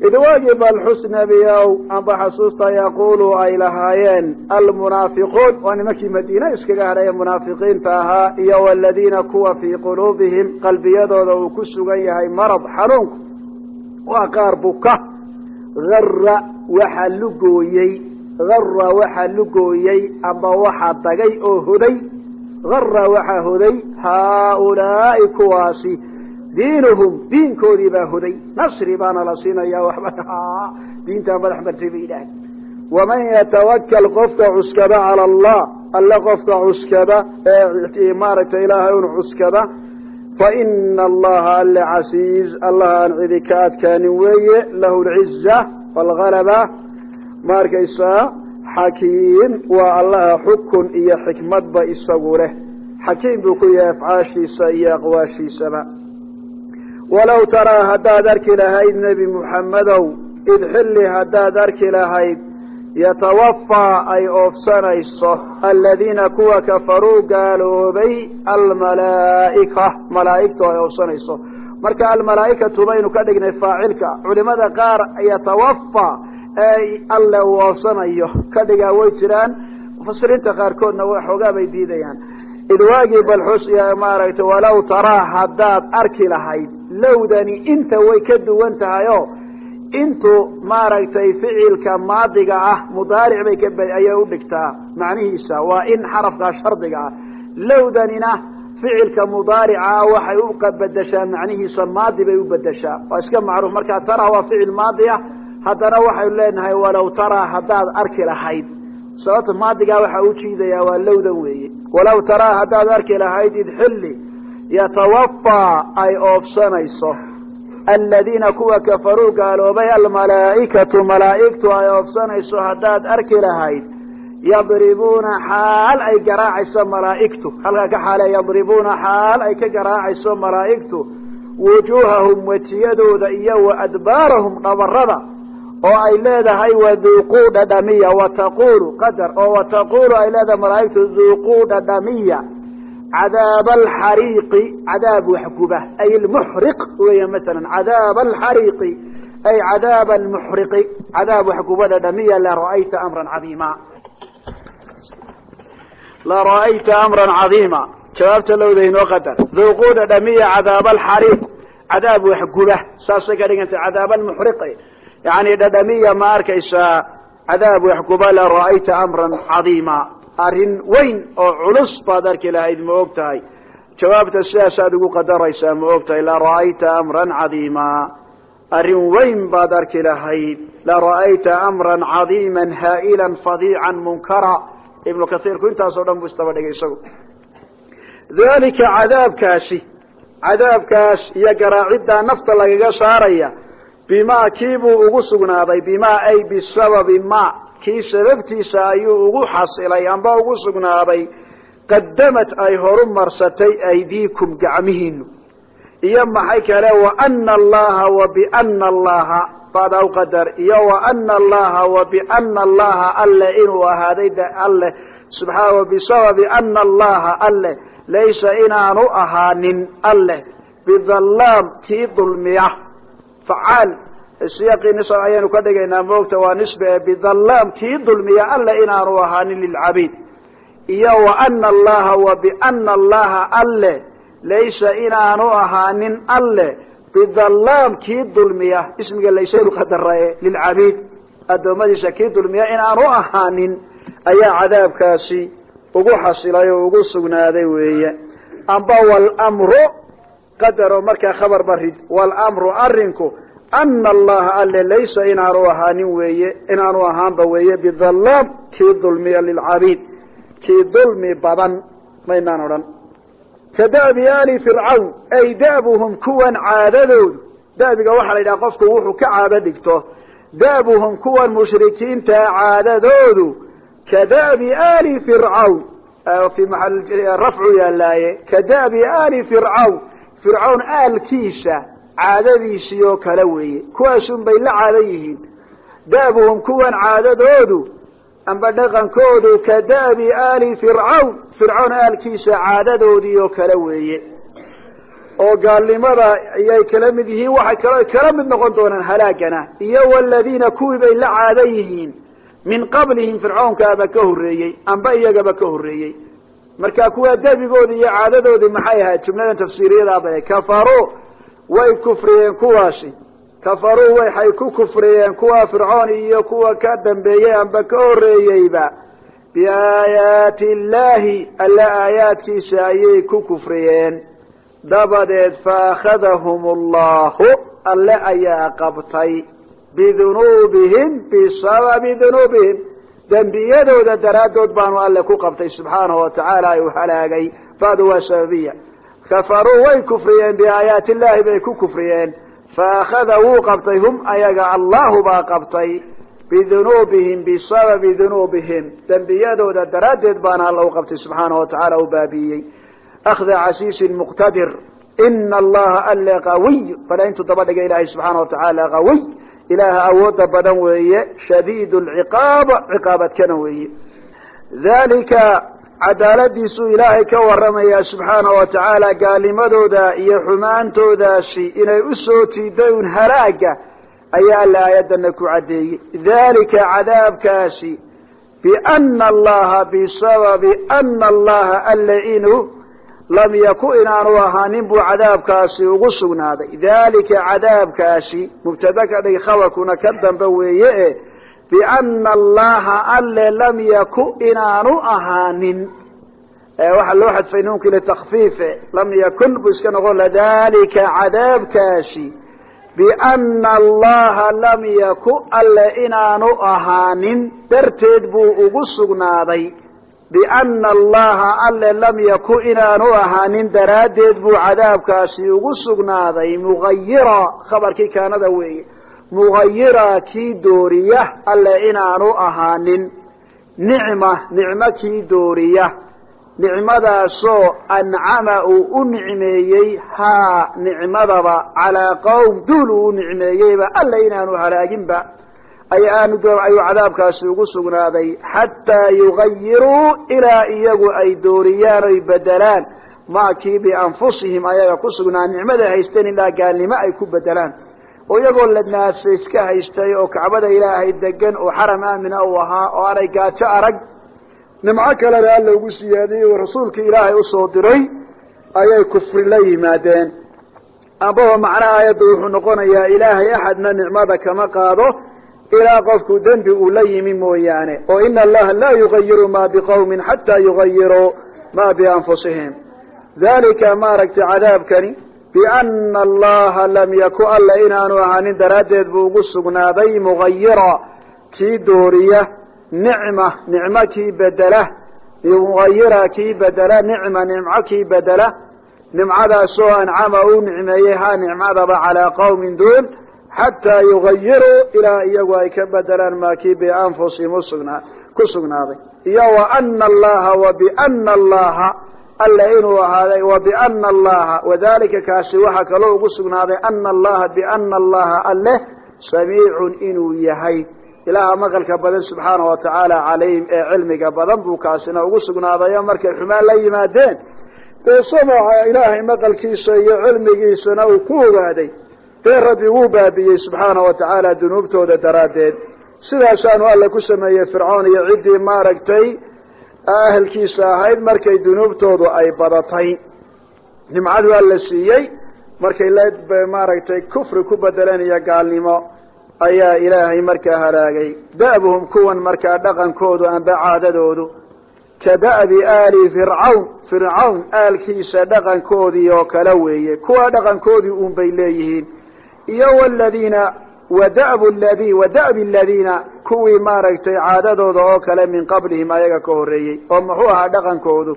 Idwaagii balxusnabiyow amba xasuusta yaquulu ay lahaayeen almunaafiquun. Waa nimankii madiine iskaga hadhaya munaafiqiinta ahaa iyo waladiina kuwa fii quluubihim qalbiyadooda uu ku sugan yahay marad xanuunku. Waa qaar buka ara waxaa lugooyey ara waxaa lugooyey amba waxaa dagay oo hoday. Ara waxaa hoday haaulaai kuwaasi. Diinuhum diinkoodii baa hoday. Nasri baana la siinaya waxba. [laughs] Diintaa madax martay bay yidhaahda waman yatawakal qofka cuskada cala allah alle qofka cuskada maaragtay ilaahay un cuskada fa ina allaha alle casiiz allah aan cidi ka adkaanin weeye lahu lciza walgalaba ma arkaysaa? Xakiim waa allaha xukun iyo xikmadba isagu leh. Xakiim buu ku yahay afcaashiisa iyo aqwaashiisaba. Walow taraa haddaad arki lahayd nebi muxammedow id xilli haddaad arki lahayd yatawafaa ay oofsanayso. Aladiina kuwa kafaruu gaaloobay almalaa'ika malaa'igtu ay oofsanayso. Marka almalaa'ikatu baynu ka dhignay faacilka culimada qaar yatawafaa ee alle uu oofsanayo ka dhigaa way jiraan. Mufasiriinta qaarkoodna waxoogaa bay diidayaan. Idwaagii balxus maaragtay walow taraa haddaad arki lahayd lowdani inta way ka duwan tahayo intu maaragtay ficilka maadiga ah mudaaric bay ka ayay udhigtaa macnihiisa waa in xarafkaa shardiga ah. Lowdanina ficilka mudaarica waxay u bedeshaa macnihiisa maadi bay u bedeshaa waa iska macruuf. Markaa taraa waa ficil maadi ah haddana waxaynu leenahay walow taraa haddaad arki lahayd. Sababta maadigaa waxaa u jiidayaa waa lowdan weeye. Walow taraa haddaad arki lahayd id xilli yatawafaa ay oofsanayso aladiina kuwa kafaruu gaaloobay almalaa'ikatu malaa'igtu ay oofsanayso haddaad arki lahayd yadribuuna xaal ay garaacayso malaa'igtu. Halkaa ka xaale yadribuuna xaal ay ka garaacayso malaa'igtu wujuuhahum wejiyadooda iyo wa adbaarahum dhabarada oo ay leedahay waduuquu dhadhamiya wataqulu qadar oo wataqulu ay leedahay malaa'igtu duuquu dhadhamiya cadaab alxariiqi cadaab waxguba ay lmuxriq weya masalan cadaab alxariiqi ay cadaab almuxriqi cadaab waxguba dhadhamiya la ra'ayta amran cadiima. La ra'ayta amran cadiima. Jawaabta lowda qadar. Duuquu dhadhamiya cadaab alxariiq cadaab waxguba saasay ka dhigantay cadaab almuxriqi yani dhadhamiya ma arkaysaa cadaab waxguba la ra'ayta amran cadiima. Arrin weyn oo culus baad arki lahayd ma og tahay. Jawaabta sidaasaad ugu qadaraysaa ma og tahay. La ra'ayta amran cadiima. Arrin weyn baad arki lahayd. La ra'ayta amran cadiiman haa'ilan fadiican munkara. Ibnu kaiirku intaasoo dhan buu istaba dhigay isagu. Dalika cadaabkaasi cadaabkaas iyo garaaciddaa nafta lagaga saaraya bimaa kiibuu ugu sugnaaday bimaa ay bisababi ma. Kii sababtiisa ayuu ugu xasilay amba ugu sugnaaday qadamad ay horu marsatay aydiikum gacmihiinu. Iyo maxay kale? Waana allaha wa biana allaha. Baadaw qadar. Iyo waana allaha wa biana allaha alle inuu ahaaday alle. Subxaana bisababi ana allaha alle. Laysa inaanu ahaanin alleh bidallaam kii dulmiya facaal siyaqii nis ayaynu ka dhigaynaa moogta waa nisbe ee bidallaam kii dulmiya alle inaanu ahaanin lilcabiid. Iyo wa ana allaha wa biana allaha alle laysa inaanu ahaanin alle bidallaam kii dulmiya ismiga laysaynu qadarae lilcabiid. Addoommadiisa kii dulmiya inaanu ahaanin ayaa cadaabkaasi ugu xasilay oo ugu sugnaaday weeye. Amba wlmru qadaro markaa khabar barid wlmru arinku ana allaha alle laysa inaanu ahaanin weeye inaanu ahaanba weeye bidallaam kii dulmiya lilcabiid kii dulmi badan maynaan odhan. Ka da'bi fircawn ay da'buhum kuwan caadadoodu da'biga waxaa la yidhaha qofku wuxuu ka caado dhigto da'buhum kuwan mushrikiintaa caadadoodu kadabi ali fircawn fi maal rafcu yaalaaye kadabi ali fircawn fircawn aalkiisa caadadiisii oo kale weeye. Kuwaasun bay la caado yihiin. Da'buhum kuwan caadadoodu amba dhaqankoodu kadabi ali fircawn fircawn aalkiisa caadadoodii oo kale weeye. Oo gaalnimada ayay kala mid yihiin waxay kal kala mid noqon doonaan halaagana. Iyo waladiina kuwii bay la caado yihiin. Min qablihim ka horreeyey amba iyagaba ka horreeyey marka kuwaa debigoodi iyo caadadoodii maxay ahayd? Jumladan tafsiiriyadaaba kafaruu way kufriyeen kuwaasi. Kafaruu waxay ku kufriyeen kuwa fircoon iyo kuwa ka dambeeyey amba ka horreeyeyba biaayaati illaahi alle aayaadkiisa ayay ku kufriyeen. Dabadeed faakhadahum allahu alle ayaa qabtay bidunuubihim bisababi dunuubihim dembiyadooda daraaddood baanu alle ku qabtay subxaanahu watacaala ay u halaagay. Badu waa sababiya. Kafaruu way kufriyeen biaayaati illaahi bay ku kufriyeen. Faakhada wuu qabtay hum ayaga allahu baa qabtay. Bidunuubihim bisababi dunuubihim. Dembiyadooda daraaddeed baana alla u qabtay subxaanahu watacaala u baabiiyey akhda casiisin muqtadir. Ina allaha alle qawiy bala intuu daba dhigay ilaahay subxaana watacaala qawiy ilaaha awooda badan weeye shadiid lciqaab ciqaabadkana weeye. Dalika cadaaladiisuu ilaahay ka waramaya subxaana wa tacaala gaalimadooda iyo xumaantoodaasi inay u soo jiiday un halaaga ayaa alla aayadana ku caddeeyey. Dalika cadaabkaasi biana allaha bisababi ana allaha alle inuu lam yaku inaanu ahaanin buu cadaabkaasi ugu sugnaaday. Dalika cadaabkaasi mubtada ka dhig khabarkuna ka dambe weeye e biana allaha alle lam yaku inaanu ahaanin waxaa loo xadfay nuunkii litakfiife lam yakun buu iska noqon dalika cadaabkaasi biana allaha lam yaku alle inaanu ahaanin darteed buu ugu sugnaaday biana allaha alle lam yaku inaanu ahaanin daraaddeed buu cadaabkaasi ugu sugnaaday mugayira khabarkii kaanada weeye. Mugayira kii dooriya alle inaanu ahaanin. Nicma nicmo kii dooriya. Nicmadaasoo ancama uu u nicmeeyey haa nicmadaba calaa qowm duul uu u nicmeeyeyba alla inaanu halaaginba aanu ayuu cadaabkaasi ugu sugnaaday xataa yugayiruu ilaa iyagu ay dooriyaan oy bedelaan. Maa kii bianfusihim ayaga ku sugnaa nicmaday haysteen ilaa gaalnimo ay ku bedelaan. Oo iyagoo la naafsa iska haystay oo kacbada ilaahay degan oo xaram aamina uu ahaa oo aanay gaajo arag. Nimco kalena alla ugu siyaadiyey oo rasuulkii ilaahay u soo diray ayay kufri la yimaadeen. Ambaba macnaha aayadda wuxuu noqonayaa ilaahay axadna nicmada kama qaado ilaa qofku dembi uu la yimi mooyaane oo ina allaha laa yugayiru ma biqawmin xataa yugayiruu ma bianfusihim. Dalika maaragtay cadaabkani biana allaha lam yaku alla inaanu ahaanin daraaddeed buu ugu sugnaaday mugayira kii dooriya nicma nicmo kii bedela mugayira kii bedela nicma nimco kii bedela nimcadaasoo ancama uu nicmeeyey ha nicmadaba calaa qawmin duul xataa yugayiruu ilaa iyagu ay ka bedelaan maa kii bianfusihim ku sugnaaday iyo wa ana allaha wa biana allaha alla inuu ahaaday wa biana allaha wadalika kaasi waxaa kaloo ugu sugnaaday ana allaha biana allaha alleh samiicun inuu yahay ilaaha maqalka badan subxaana wa tacaala calayhim ee cilmiga badan buu kaasina ugu sugnaadayo markay xumaan la yimaadeen dee samaca ilaahay maqalkiisa iyo cilmigiisana uu ku ogaaday dee rabbi wuu baabiyey subxaana wa tacaala dunuubtooda daraaddeed. Sidaasaanu alla ku sameeyey fircoon iyo ciddii maaragtay ahelkiisa ahayd markay dunuubtoodu ay badatay. Nimcadu alla siiyey markay la maaragtay kufri ku bedeleen iyo gaalnimo ayaa ilaahay markaa halaagay. Da'buhum kuwan markaa dhaqankoodu amba caadadoodu ka da'bi aali fircawn fircawn aalkiisa dhaqankoodii oo kale weeye. Kuwa dhaqankoodii uun bay leeyihiin iyo waladiina wadabu ladi wadabi aladiina kuwii maaragtay caadadooda oo kale min qablihim ayaga ka horreeyey oo muxuu ahaa dhaqankoodu.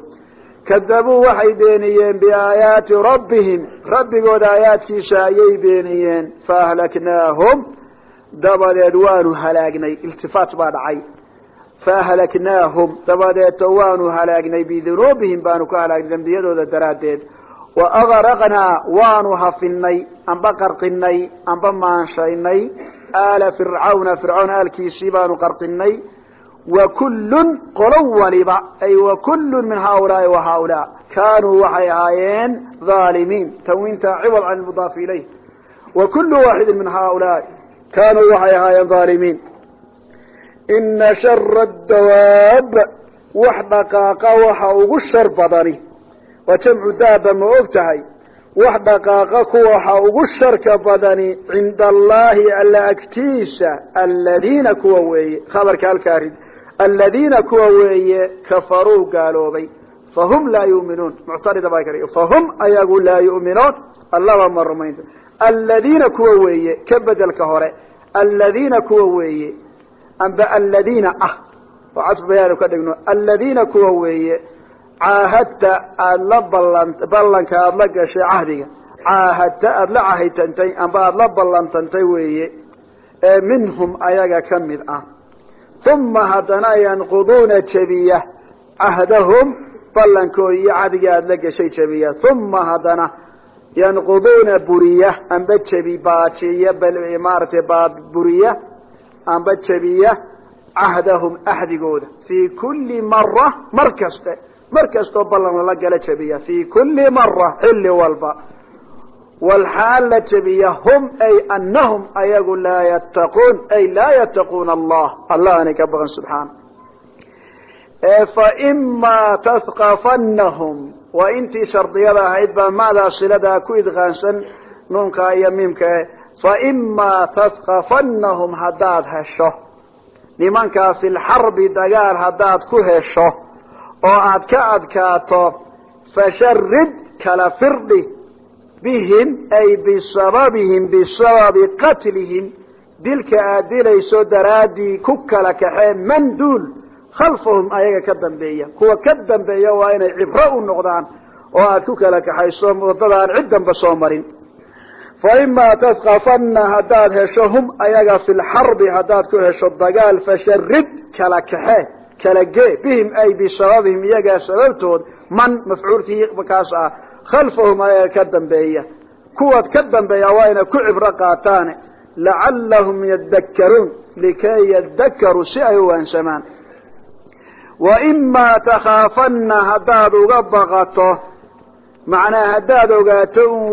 Kadabuu waxay beeniyeen biaayaati rabbihim rabbigooda aayaadkiisa ayay beeniyeen faahlaknaahum dabadeed waanu halaagnay iltifaat baa dhacay. Faahlaknaahum dabadeeto waanu halaagnay bidunuubihim baanu ka halaagnay dembiyadooda daraaddeed agraqnaa waanu hafinay amba qarqinay amba maanshaynay. Aala fircawna fircawn aalkiisii baanu qarqinay wa kullun qolo waliba ay wa kullun min haaulaai wa haaulaa kaanuu waxay ahaayeen haalimiin tanwiinta ciwad can lmudaafi ilayh. Wa kullu waaxidin min haaulaai kaanuu waxay ahaayeen haalimiin ina shara dawaab wax dhaqaaqa waxa ugu shar badani waa jamcu daaba ma og tahay wax dhaqaaqa kuwa waxa ugu sharka badani cinda allahi alla agtiisa aladiina kuwa weeye khabarka halkaa aladiina kuwa weeye kafaruu gaaloobay. Fahum laa yuminuun muctarida baa fahum ayagu laa yu'minuun allaba ma rumaynto aladiina kuwa weeye ka bedelka hore aladiina kuwa weeye amba aladiina ah oo kuwa weeye caahadta aada la ballan ballanka aada la gashay cahdiga. Caahadta aada la cahaytantay amba aada la ballantantay weeye ee minhum ayaga ka mid ah. Uma haddana yanquduuna jebiya cahdahum ballankoodi iyo cahdigii aada la gashay jebiya uma haddana yanquduuna buriya amba jebi baajiya maaragtay baaburiya amba jebiya cahdahum axdigooda fii kulli mara mar kaste mar kastoo ballan lala gala jebiya fii kulli mara xilli walba. Walxaal la jebiya hum ay anahum ayagu laa yattaquun ay laa yattaquuna allah. Allah aanay ka baqan subxaana faimaa tahqafanahum waa intii shardiyada ahayd baa maadaa siladaa ku idqaansan nuunka iyo miimka faimaa tahqafanahum haddaad hesho. Nimankaa fi lxarbi dagaal haddaad ku hesho oo aad ka adkaato fasharid kala firdhi bihim ay bisababihim bisababi qatlihim. Dilka aad dilayso daraaddii ku kala kaxee manduul khalfahum ayaga ka dambeeya. Kuwa ka dambeeya waa inay cibro u noqdaan oo aad ku kala kaxayso wadadaan cid damba soo marin. Fa imaa tadqafanna haddaad hesho hum ayaga fi lxarbi haddaad ku hesho dagaal fasharid kala kaxe kala gee bihim ay bisababihim iyagaa sababtood man mafcuulkii kaas ah khalfahum ayaga ka dambeeya. Kuwaad ka dambeeya waa inay ku cibro qaataane. Lacallahum yadakkaruun likay yadakkaruu si ay u waansamaan. Wa imaa takhaafanna haddaad uga baqato macnaa haddaad ogaato un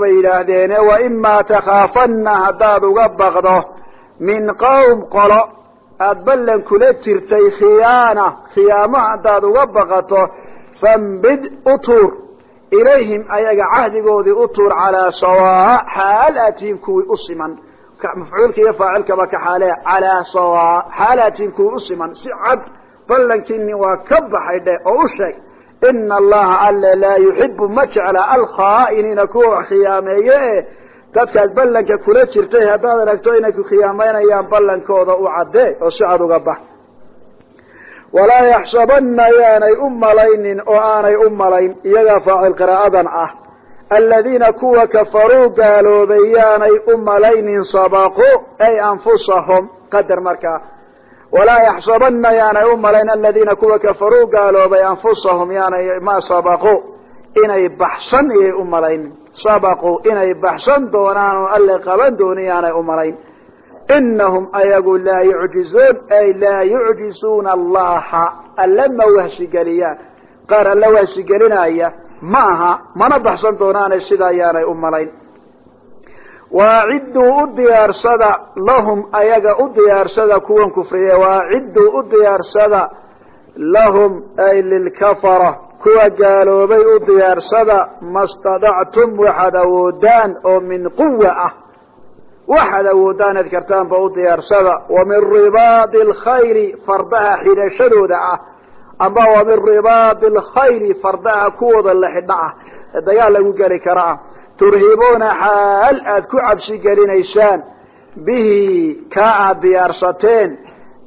bay yidhaahdeene wa imaa takhaafanna uga baqdo min qowm aada ballan kula jirtay khiyaana khiyaamo haddaad uga baqato fambid u tuur. Ilayhim ayaga cahdigoodii u tuur calaa sawaa xaal atiin kuwii u siman. Mafcuulka iyo faacilkaba ka xaale calaa sawaa xaal kuwii u siman. Si cad ballankiini waa ka baxay dheh oo u sheeg ina allaha alle laa yuxibu ma jecla alkhaa'iniina kuwa wax khiyaameeye dadkaad ballanka kula jirtay haddaad aragto inay ku khiyaamaynayaan ballankooda u caddee oo si cad uga bax. Walaa yaxsabana yaanay u malaynin oo aanay u malayn iyagaa faacil qiraa'adan ah. Aladiina kuwa kafaruu gaaloobay yaanay u malaynin sabaqu ay anfusahum qadar markaa. Walaa yaxsabana yaanay u malayn aladiina kuwa kafaruu gaaloobay anfusahum yaanay ma sabaqu inay baxsan iyay u malaynin sabaqu inay baxsan doonaan oo alle qaban yaanay u malayn inahum ayagu laa yucjizuun ay laa yucjizuuna allaha. Alle ma wahsigeliyaan qaar alle wahsigelinaya ma aha mana baxsan doonaane sidaa yaanay u malayn waacidduu u diyaarsada lahum ayaga u diyaarsada kuwan kufriye. Waacidduu u diyaarsada lahum ay lilkafara. Kuwa gaaloobay u diyaarsada ma stadactum waxaad awoodaan oo min quwa ah. Waxaad awoodaan ad kartaanba u diyaarsada. Wa min ribaadi alkhayli fardaha xidhashadooda ah. Amba wa min ribaadi alkhayli fardaha kuwooda la xidho ah. Ee dagaal lagu geli kara ah. Turhibuuna xaal aad ku cabsi gelinaysaan. Bihi kaa aad diyaarsateen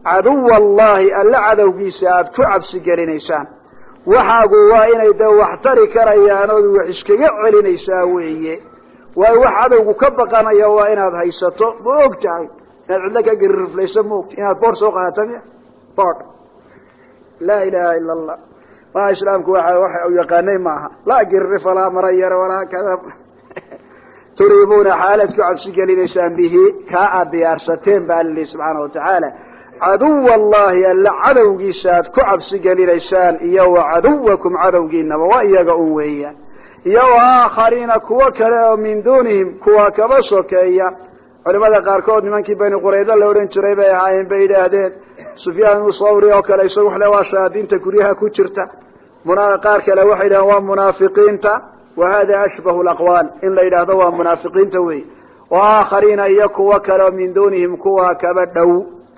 caduwa allahi alla cadowgiisa aad ku cabsi gelinaysaan. Waxaagu waa inay de wax tari karayaan ood wax iskaga celinaysaa weeye. Waayo wax cadowgu ka baqanaya waa inaad haysato. Ma og tahay? Inaad cidlo ka geririflayso ma ogti inaad boor soo qaadata miya? Boor. Laa ilaha ila allah maa islaamku waxa u yaqaanay maaha. Laa geririf walaa marayar walaa kada turiibuuna xaalaad ku cabsi gelinaysaan bihi. Kaa aad diyaarsateen ba alili subxaana watacaala caduwa allahi alla cadowgiisa aad ku cabsi gelinaysaan iyo wa caduwakum cadowgiinaba waa iyaga un weeyaan iyo aakhariina kuwo kale oo min duunihim kuwa kaba sokeeya. Culimada qaarkood nimankii bani qurayda la odhan jiray bay ahaayeen bay yidhaahdeen sufyaan ibnu sawri oo kale isagu waxle waa shayaadiinta guryaha ku jirta. Qaar kale waxay yidhahdeen waa munaafiqiinta wa hada ashbahu laqwaal in la yidhaahdo waa munaafiqiinta wey. Wa aakhariina iyo kuwo kale oo min duunihim kuwa kaba dhow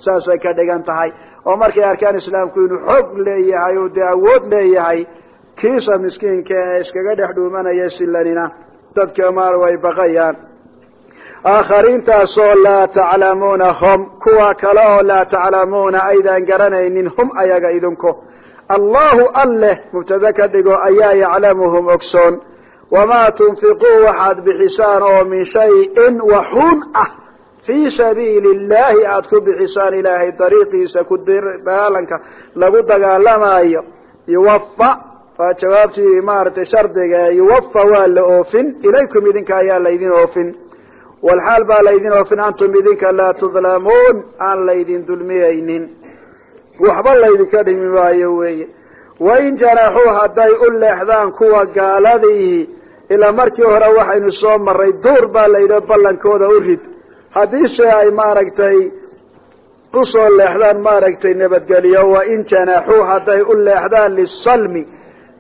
saasay ka dhigan tahay. Oo markay arkaan islaamku inuu xoog leeyahay oo dee awood leeyahay kiisa miskiinka ee iskaga dhex dhuumanaya silanina dadka maar way baqayaan. Aakhariintaasoo laa taclamuuna hum kuwa kale oo laa taclamuuna aydaan garanaynin hum ayaga idinku. Allahu alleh mubtada ka dhigo ayaa yaclamuhum ogsoon. Wamaa tunfiquu waxaad bixisaan oo min shayin waxuun ah fii sabiili illahi aada ku bixisaan ilaahay dariiqiisa ku dagaalanka lagu dagaalamaayo yuwafa waa jawaabtii maaragtay shardiga yuwafa waa la oofin ilaykum idinka ayaa laydin oofin. Walxaal baa laydin oofin antum idinka laa tudlamuun aan laydin dulmiyaynin. Waxba laydinka dhimi maayo weeye. Wain janaxuu hadday u leexdaan kuwa gaaladiihi ilaa markii hore waxaynu soo maray duur baa layidhi ballankooda u rid haddiise ay maaragtay u soo leexdaan maaragtay nabadgelyo wain janaxuu hadday u leexdaan lisalmi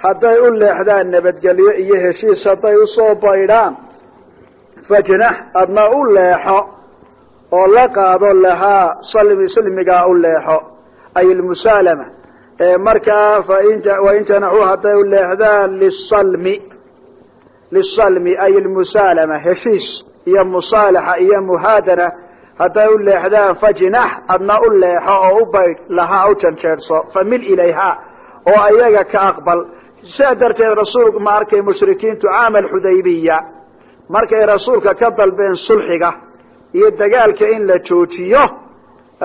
hadday u leexdaan nabadgelyo iyo heshiis hadday u soo baydhaan fajnax adna u leexo oo la qaado lahaa salmi salmigaa u leexo ay lmusaalama markaa wain janaxuu hadday u leexdaan lisalmi lisalmi ay lmusaalama heshiis iyo musaalaxa iyo muhaadana hadday u leexdaan fajnax adna u leexo oo u baydh lahaa u janjeedhso famil ilayha oo ayaga ka aqbal. Sidaa darteed rasuulku ma arkay mushrikiintu caama alxudaybiya markay rasuulka ka dalbeen sulxiga iyo dagaalka in la joojiyo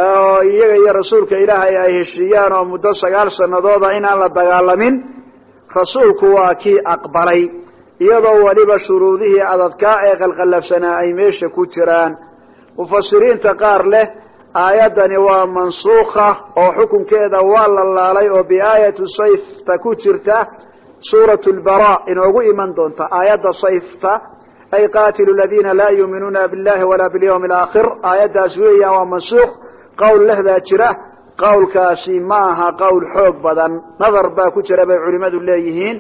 oo iyaga iyo rasuulka ilaahay ay heshiiyaan oo muddo sagaal sanadooda inaan la dagaalamin rasuulku waa kii aqbalay iyadoo weliba shuruudihii adadkaa ee qalqallafsanaa ay meesha ku jiraan. Mufasiriinta qaar leh aayaddani waa mansuukha oo xukunkeeda waa la laalay oo biaayati sayfta ku jirta suurat lbara inoogu iman doonta. Aayadda sayfta ay qaatilu ladiina laa yuuminuuna billahi walaa bilyawmi alaakhir aayaddaas weeyaan waa mansuukh qowl leh baa jira. Qowlkaasi ma aha qowl xoog badan. Nadar baa ku jira bay culimmadu leeyihiin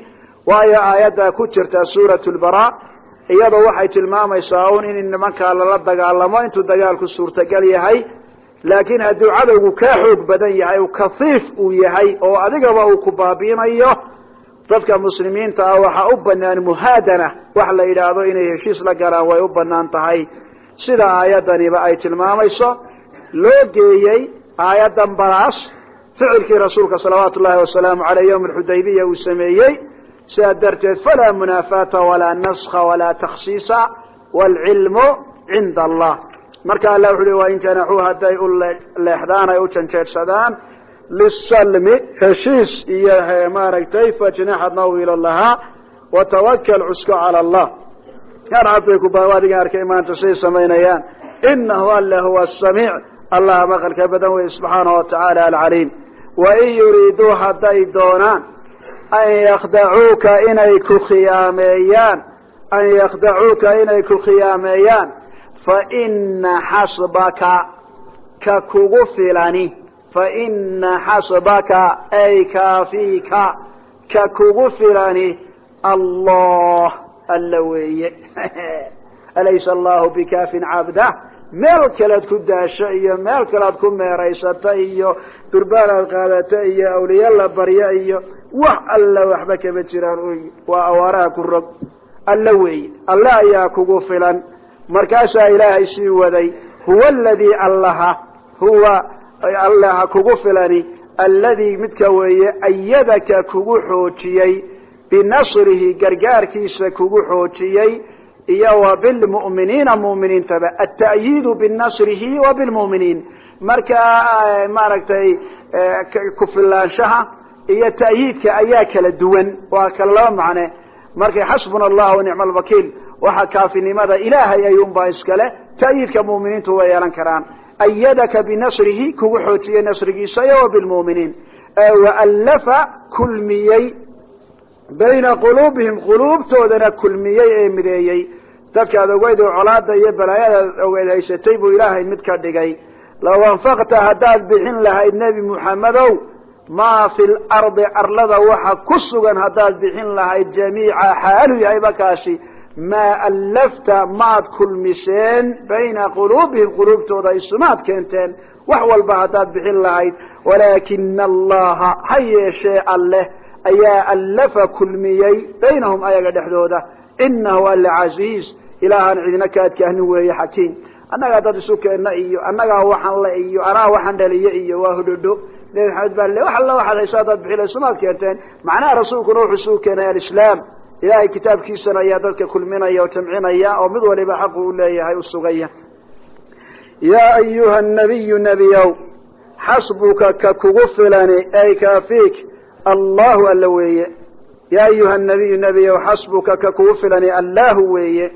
waayo aayaddaa ku jirta suurat lbara iyadoo waxay tilmaamaysaa un in nimankaa lala dagaalamo intuu dagaalku suurtagal yahay laakiin hadduu cadowgu kaa xoog badan yahay kahiif uu yahay oo adigaba uu ku baabiinayo dadka muslimiinta ah waxaa u banaan muhaadana wax la yidhaahdo inay heshiis la galaan way u bannaan tahay. Sida aayaddaniba ay tilmaamayso loo geeyey aayaddan baraas ficilkii rasuulka salawaatu ullahi wasalaamu aleyh yowm alxudaybiya uu sameeyey sidaa darteed falaa munaafaata walaa naskha walaa takhsiisa waalcilmu cinda allah. Marka allah wuxu uhi waa in janaxuu hadday u leexdaan ay u janjeedsadaan lisalmi heshiis iyo maaragtay fajnaxadna wiilo lahaa watawakal cusko cala allah. Yarcad bay kubaadiga arkay maanta say samaynayaan. Inahu alla huwa asamiic allah maqalka badan wey subxaanahu watacaala alcaliim. Wain yuriiduu hadday doonaan an yakdacuuka inay ku khiyaameeyaan an yakdacuuka inay ku khiyaameeyaan faina xasbaka ka kugu filani faina xasbaka ay kaafiika ka kugu filani allah alla weeye alaysa allahu bikaafin cabdah meel kalead ku daasho iyo meel kalead ku meeraysata iyo durbaan aad qaadata iyo awliya la baryo iyo wax alla waxba kama jiraan waa awaaraha ku rog alla weeye alle ayaa kugu filan. Markaasaa ilaahay sii waday huwa aladii allaha huwa allaha kugu filani. Alladii midka weeye ayadaka kugu xoojiyey. Binasrihi gargaarkiisa kugu xoojiyey. Iyo wa bilmu'miniina mu'miniintaba. Ata'yiidu binasrihi wa bilmu'miniin. Marka maaragtay kufilaanshaha iyo ta'yiidka ayaa kala duwan. Waa kala laba macne. Markay xasbuna allah wa nicma alwakiil waxa kaafinimada ilaahay ayuunbaa iskale. Ta'yiidka mu'miniintu way yeelan karaan. Ayadaka binasrihi kugu xoojiyey nasrigiisa iyo wa bilmu'miniin waallafa kulmiyey. Bayna quluubihim quluubtoodana kulmiyey ee mideeyey. Dadkaad ogeyd oo colaada iyo balaayadaad ogeyd haysatay buu ilaahay mid ka dhigay. Low anfaqta haddaad bixin lahayd nebi muxammedow maa fi lardi arlada waxa ku sugan haddaad bixin lahayd jamiica xaalu yahay bakaashi maa allafta maad kulmiseen bayna quluubihim quluubtooda isumaad keenteen wax walba haddaad bixin lahayd. Walaakina allaha ha yeeshee alleh ayaa allafa kulmiyey baynahum ayaga dhexdooda. Inahu alla casiiz ilaahaan cidina kaadkaahnin weeye xakiim. Annagaa dad isu keenna iyo annagaa waxaan le iyo anaa waxaan dhaliye iyo waa hodhodho nebi maxamed baa le wax alla waxaad haysa haddaad bixinayso maad keenteen. Macnaha rasuulkuna wuxuu suu keenay alislaam. Ilaahay kitaabkiisana ayaa dadka kulminaya oo jamcinaya oo mid waliba xaqu u leeyahay u sugaya. Yaa ayuha nabiyu nebiyow xasbuka ka kugu filani ay kaafiik allahu alla weeye. Yaa ayuha nabiyu nebiyow xasbuka ka kugu filani allahu weeye.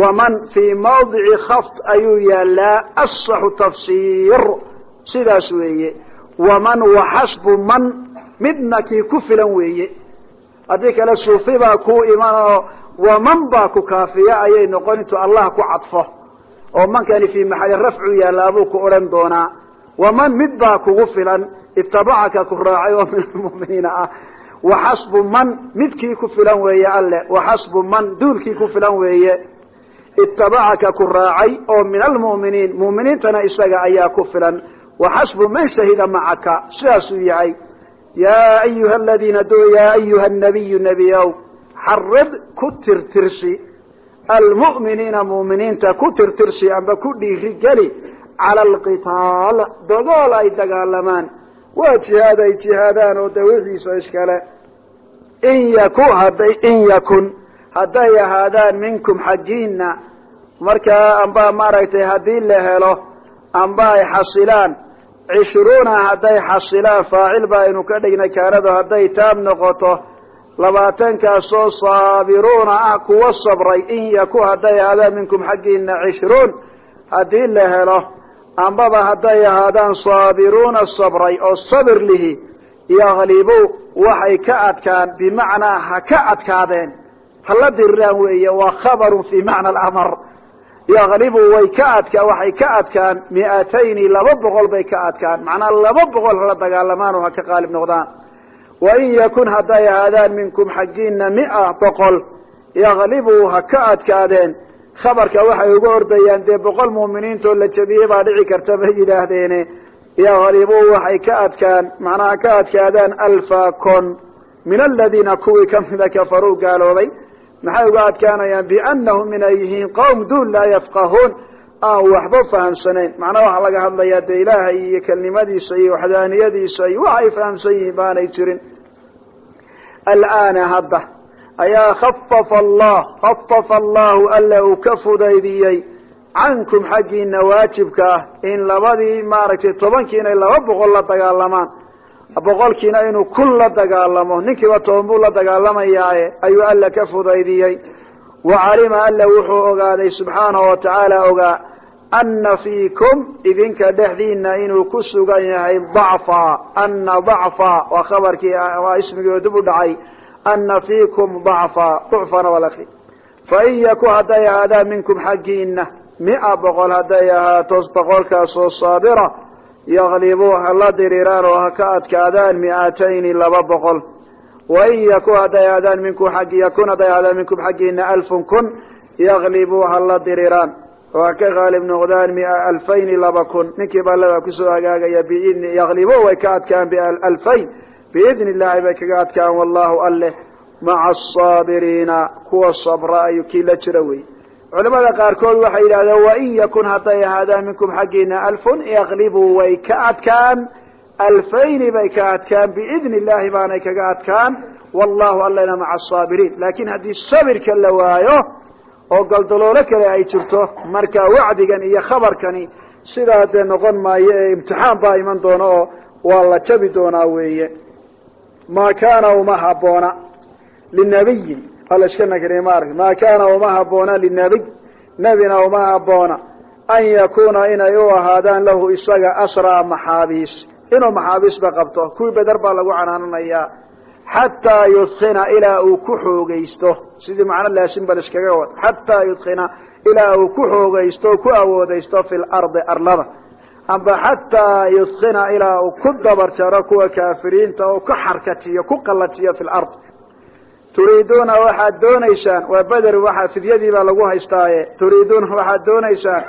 Waman fii mawdici khafd ayuu yaalaa asaxu tafsiir. Sidaas weeye waman waxasbu man midna kii ku filan weeye. Haddii kale suufi baa kuu iman oo waman baa ku kaafiya ayay noqon intuu allah ku cadfo. Oo mankani fii maxali rafcu yaalaabuu ku odhan doonaa. Waman mid baa kugu filan itabacaka ku raacay oo min almuminiina ah. Waxasbu man midkii ku filan weeye alle. Waxasbu man duulkii ku filan weeye. Itabacaka ku oo min almu'miniin. Mu'miniintana isaga ayaa ku filan waxasbu man shahida macaka sidaasuu yahay yaa ayuha aladiina yaa ayuha nabiyu nebiyow xarid ku tirtirsi almu'miniina mu'miniinta ku tirtirsi amba ku dhiirigeli cala alqitaal dogool ay dagaalamaan waa jihaad ay jihaadaan oo dawixiisa iskale in yaku hadday in yakun hadday ahaadaan minkum xaggiina markaa amba maaragtay haddii la helo amba ay xasilaan cishruuna hadday xasilaan faacil ba aynu ka dhignay kaanadu hadday taam noqoto labaatankaasoo saabiruuna ah kuwa sabray in yaku hadday ahaadaan minkum xaggiina cishruun haddii la helo ambaba hadday ahaadaan saabiruuna sabray oo sabir lihi yaklibu waxay ka adkaan bimacnaa ha ka adkaadeen hala diriraan weeye waa khabarun fii macna alamar yaklibu way ka adkaa waxay ka adkaan miatayni laba boqol bay ka adkaan. Macnaa laba boqol hala dagaalamaan oo ha ka qaalib noqdaan. Wain yakun hadday ahaadaan minkum xaggiina mia boqol yaklibu ha ka adkaadeen. Khabarka waxay uga ordayaan dee boqol muuminiintoo la jabiyey baa dhici karta bay yidhaahdeene yaklibu waxay ka adkaan macnaha ka adkaadaan alfa con min aladiina kuwii kamida kafaruu gaaloobay maxay uga adkaanayaan? Biannahum inay yihiin qowm duun laa yafqahuun. Aan waxba fahamsanayn. Macnaha waxaa laga hadlayaa dee ilaahay iyo kelnimadiisa iyo waxdaaniyadiisa iyo wax ay fahamsan yihiin baanay jirin. Alaana hadda ayaa khafafa allah khafafa allahu alla uu ka fudaydiyey cankum xaggiina waajibka ah in labadii maaragtay tobankii inay laba boqol la dagaalamaan boqolkiina inuu kun la dagaalamo ninkiiba toban buu la dagaalamayaaye ayuu alla ka fudaydiyey. Wa calima alla wuxuu ogaaday subxaanahu watacaala ogaa ana fiikum idinka dhexdiina inuu ku sugan yahay dacfa ana dacfa. Waa khabarkii waa ismigii dib u dhacay. Ana fiikum dacfa ducfana waa lakri fain yaku hadday ahaadaan minkum xaggiina mia boqol hadday ahaato boqolkaasoo saabira yaklibu hala diriiraan oo ha ka adkaadaan miatayni laba boqol. Wain yaku hadday ahaadaan minku ag yakun hadday ahaadaan minkum xaggiina alfun kun yaklibu hala diriiraan. Oo ha ka qaalib noqdaan mia alfayni laba kun. Ninkii baa laba ku soo hagaagaya biidni yaklibu way ka adkaan bialfayn biidni illahi bay kaga adkaan wallahu alleh. Maca asaabiriina kuwa sabra ayuu kii la jira wey culamada qaarkood waxay yidhahdeen wain yakun hadday ahaadaan minkum xaggiina alfun yaklibu way ka adkaan alfayni bay ka adkaan biidni illahi baanay kaga adkaan wallahu allena maca asaabiriin laakin haddii sabirka la waayo oo galdaloolo kale ay jirto marka wacdigan iyo khabarkani sidaa dee noqon maayo ee imtixaan baa iman doona oo waa la jabi doonaa weeye. Maa kaana uma haboona linabiyin alla iska nakriye maarag maa kaana uma haboona linabiy nebina uma haboona an yakuuna inay u ahaadaan lahu isaga asraa maxaabiis. Inuu maxaabiisba qabto. Kuwii beder baa lagu canaananayaa. Xataa yudkina ilaa uu ku xoogaysto. Sidii macno laasin bal iskaga wad. Xataa yudkina ilaa uu ku xoogaysto ku awoodaysto fi lardi arlada. Amba xataa yudkina ilaa uu ku dabar jaro kuwa kaafiriinta oo ku xarkatiyo ku qallatiyo fi lard turiiduuna waxaad doonaysaan waa beder waxaa fidyadii baa lagu haystaaye. Turiiduuna waxaad doonaysaan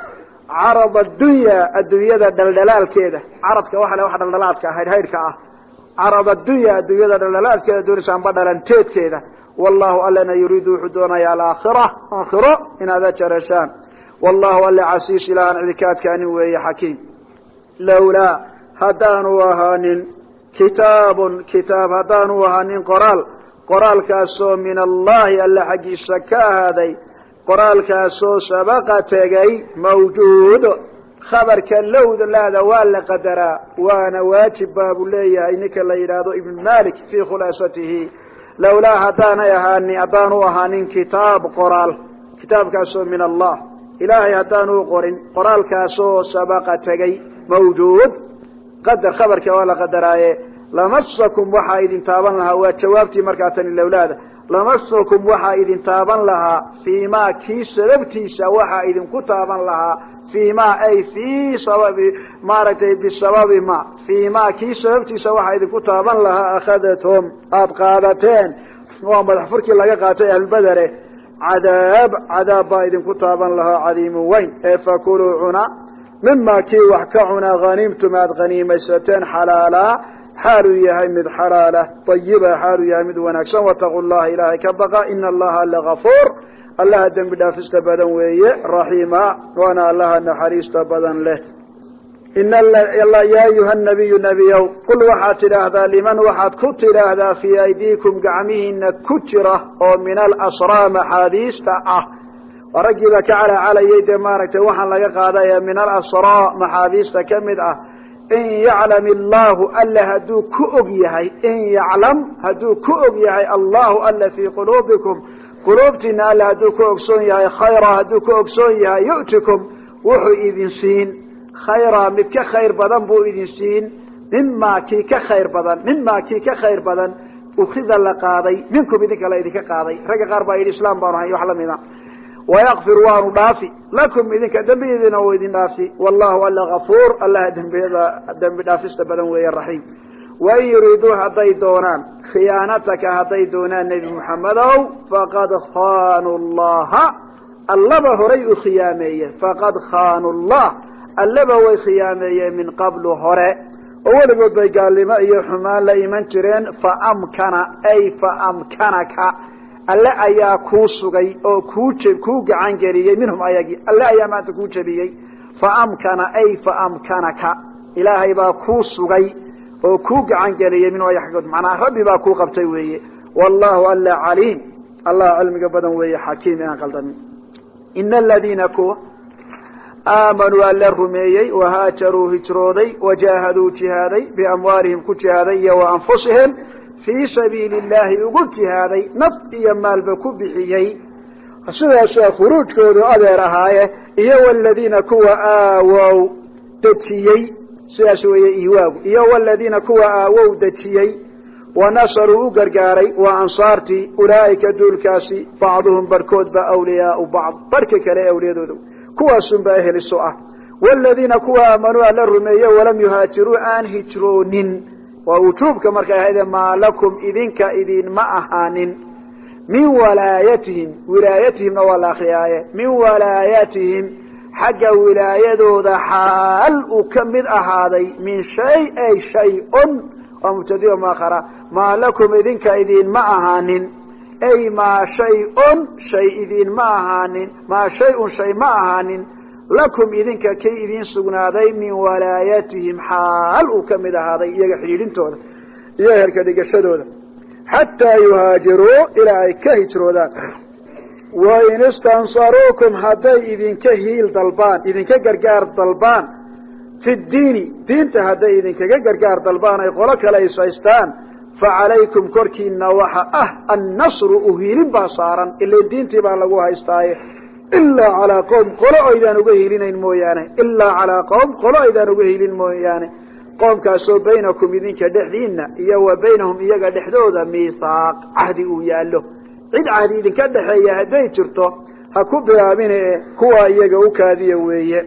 carad addunya adduunyada dhaldhalaalkeeda caradka waxa le wax dhaldhalaadka haydhhaydhka ah. Carad addunya adduunyada dhaldhalaadkeeda doonaysaan ba dhalanteedkeeda. Wallahu allana yuriidu wuxuu doonaya alaakhira aakhiro inaad ajarashaan wallahu alle casiis ilahan cidika adkaanin weeye xakiim. Lowlaa haddaanu ahaanin kitaabun kitaab haddaanu ahaanin qoraal qoraalkaasoo min allahi alla xaggiisa ka ahaaday qoraalkaasoo sabaqa tegay mawjuud khabarka lowda laada waa la qadaraa waana waajib baabu leeyahay ninka la yidhaahdo ibn malik fii khulaasatihi. Lowlaa haddaanay ahaanin haddaanu ahaanin kitaab qoraal kitaabkaasoo min allah. Ilaahay haddaanu qorin qoraalkaasoo sabaqa tegay mawjuud qadar khabarka waa la qadaraaye lamasakum waxaa idin taaban lahaa waa jawaabtii markaa tani lowlaada lamasakum waxaa idin taaban lahaa fii ma kii sababtiisa waxaa idinku taaban lahaa fii ma ay fii sababi maaragtay bisababi ma. Fii ma kii sababtiisa waxaa idinku taaban lahaa akhadathum aada qaadateen waa madax furkii laga qaatay ahlubedere cadaab cadaab baa idinku taaban lahaa cadiimun weyn. Ee fakuluu cuna mima kii xaaluu yahay mid xalaala ayiba xaaluu yahay mid wanaagsan wataqu llaha ilaahay ka baqa ina allaha lagafuur allaha dembi dhaafista badan weeye raxiima waana allaha naxariista badan leh ya ayuha nabiyu nebiyow qul waxaad tidhaahdaa liman waxaad ku tidhaahdaa fii aydiikum gacmihiina ku jira oo min alasraa maxaabiista ah raggiiba ka calaacalayay dee maaragtay waxaan laga qaadaya min alasraa maxaabiista ka mid ah in yaclam illaahu alla hadduu ku og yahay in yaclam hadduu ku og yahay allahu alla fii quluubikum quluubtiina alla hadduu ku ogsoon yahay khayra hadduu ku ogsoon yahay yu'tikum wuxuu idin siin khayra mid ka khayr badan buu idin siin mimaa kii ka khayr badan mimaa kii ka khayr badan ukida la qaaday minkum idinka la idinka qaaday ragga qaar baa yidhi islaam baanu hay wax la mida wayakfir waanu dhaafi lakum idinka dembidiina u idin dhaafi wallahu alla gafuur allaha dembi dhaafista badan weeye raxiim wain yuriiduu hadday doonaan khiyaanataka hadday doonaan nebi muxamedow faqad khaanuu llaha allaba horay u khiyaameeyeen faqad khaanuu llah allaba way khiyaameeyeen min qablu hore oo weligood bay gaalnimo iyo xumaan la iman jireen faamkana ay alle ayaa kuu sugay oo kuu kuu gacan geliyey minhum ayagii alle ayaa maanta kuu jebiyey. Faamkana ay faamkanaka ilaahay baa kuu sugay oo kuu gacan geliyey minhum ayaga xaggood macnaa rabbi baa kuu qabtay weeye. Wallahu alla caliim. Allah cilmiga badan weeye xakiim inaan qaldamin ina aladiina kuwa aamanuu alla rumeeyey wahaajaruu hijrooday wajaahaduu jihaaday biamwaalihim ku jihaaday iyo wa anfusihim fii sabiili illaahi ugu jihaaday naf iyo maalba ku bixiyey. Sidaasaa khuruujkoodu adeer ahaaye iyo waladiina kuwa aawow dejiyey. Sidaas weeye iwaagu iyo waladiina kuwa aawow dejiyey. Wanasaruu u gargaaray waa ansaartii ulaa'ika duulkaasi bacduhum barhkoodba awliyaau bacd barhka kale awliyadooda kuwaasunbaa eheliso ah. Waladiina kuwa aamanuu alla rumeeye walam yuhaajiruu aan hijroonin waa wujuubka markay ahayde maa lakum idinka idinma ahaanin. Min walaayatihim wilaayatihimna waa la akriyaaye min walaayatihim xagga wilaayadooda xaal uu ka mid ahaaday min shay ay shay-un waa mubtadi maakhara maa lakum idinka idinma ahaanin. Ay maa shay-un shay idinma ahaanin. Maa shay-un shay ma ahaanin lakum idinka kay idiin sugnaaday min walaayatihim xaal uu ka mid ahaaday iyaga xidhiidhintooda iyo herka dhigashadooda. Xataa yuhaajiruu ilaa ay ka hijroodaan. Wain istansaruukum hadday idinka hiil dalbaan idinka gargaar dalbaan fi diini diinta hadday idinkaga gargaar dalbaan ay qolo kale ishaystaan facalaykum korkiina waxa ah annasru uhiilin baa saaran ilain diintii baa lagu haystaaye ilaa calaa qowm qolo aydaan uga hiilinayn mooyaane. Ilaa calaa qowm qolo aydaan uga hiilin mooyaane. Qoomkaasoo baynakum idinka dhexdiina iyo wa baynahum iyaga dhexdooda miithaaq cahdi uu yaallo. Cid cahdi idinka dhexeeya hadday jirto ha ku bilaabine kuwa iyaga u kaadiya weeye.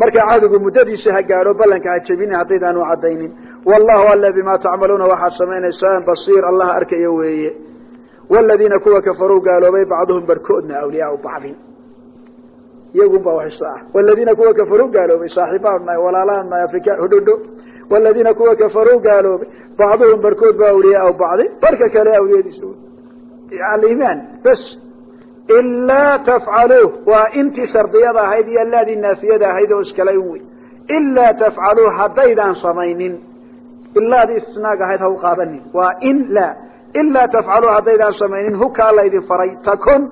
Marka cahdigu muddadiisa ha gaadho ballanka ha jebinin haddaydaan u caddaynin. Wallahu alla bimaa tacmaluuna waxaad samaynaysaan basiir allah arkaya weeye waladiina kuwa kafaruu gaaloobay bacduhum barhkoodna awliyaau bacdin iyagunbaa waxisa ah waladiina kuwa kafaruu gaaloobay saaxiibaan nahay walaalaan nahay afrika hodhodho waladiina kuwa kafaruu gaaloobay bacduhum barhkood ba awliyaau bacdin barka kale awliyadiisa alimaan bas ilaa tafcaluuh waa intii shardiyada ahayd iyo laadii naafiyada ahayd oo iskala in wey ilaa tafcaluuh haddaydaan samaynin ilaadii isnaag ahayd ha u qaadanin waa in laa ilaa tafcaluu haddaydaan samaynin hukaa laydin faray takun.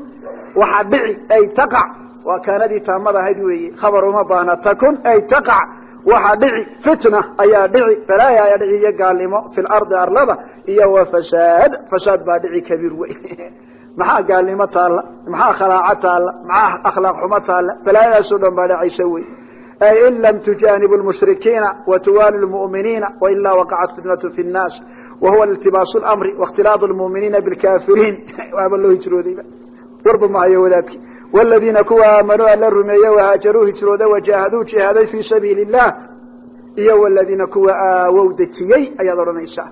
Waxa dhici ay taqac waa kaanadii taamada ahayd weeye. Khabar uma baahna takun ay taqac waxa dhici fitna ayaa dhici balaaya ayaa dhici iyo gaalnimo fi lardi arlada iyo wa fasaad fasaad baa dhici kabiir wey [laughs] maxaa gaalnimo taalla? Maxaa khalaaco taalla? Maxaa akhlaaq xumo taalla? Balaayadaasoo dhan baa dhacaysa wey ay in lam tujaanibu lmushrikiina watuwaali lmu'miniina wailaa waqacat fitnatu fi nnaas wahuwa iltibaasu lamri waاkhtilaadu lmu'miniina bilkafiriin waaba loo hijroodayba warba mahayo wadaadki waladiina kuwa aamanuu alla rumeeye wahaajaruu hijrooda wajaahaduu jihaaday fii sabiili illah iyo waladiina kuwa aawow dejiyey ayaad odhanaysaa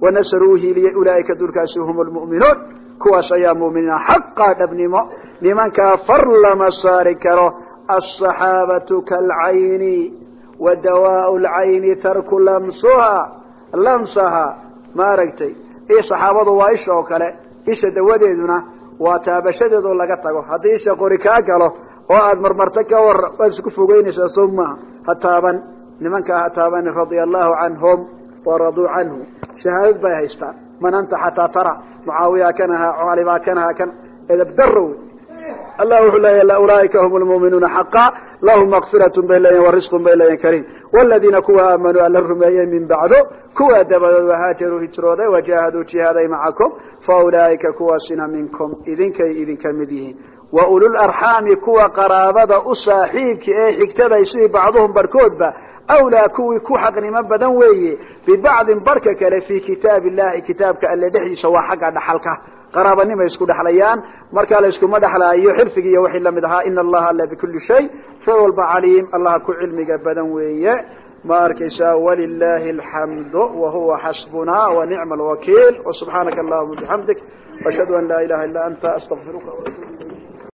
wanasaruu hiiliyey ulaaika dulkaasi hum lmu'minuun kuwaas ayaa muminiina xaqaa dhabnimo nimankaa far lama saari karo aلصaxaabatu kalcayni wa dawaau lcayni tarku lamsuha lamsaha maaragtay i saxaabadu waa isha oo kale isha dawadeeduna waa taabashadeedoo laga tago. Haddii isha qori kaa galo oo aad marmarto ka war waad isku fogeynaysaa sow maaha ha taaban. Nimankaa ha taabanin radia allahu canhum waraduu canhu. Shahaadad bay haystaan man anta xataa tara. Mucaawiya kan ahaa cali baa kan ahaa kan edab daro wey allah wuxuu waladiina kuwa aamanuu alla rumeeyey min bacdo kuwa dabadood wahaajaruu hijrooday wajahaduu jihaaday macakum fa ulaaika kuwaasina minkum idinkay idinka mid yihiin wa ulularxaami kuwa qaraabada u saaxiibka ee xigtaday sidii bacduhum barhkoodba awlaa kuwii ku xaqnimo badan weeye bibacdin barhka kale fii kitaab illahi kitaabka alle dhexdiisa waa xagga dhaxalka qaraabanimay isku dhexlayaan markaa la dhexlaayo xirfigi iyo wixii la mid ahaa ina allaha alla bikulli shay shay walba caliim allaha ku cilmiga badan weeye. Ma arkaysaa walilahi alxamdu wahuwa xasbuna wanicma alwakiil wasubxaanaka allahuma bixamdik ashhadu an laa ilaha illa anta astaqfiruka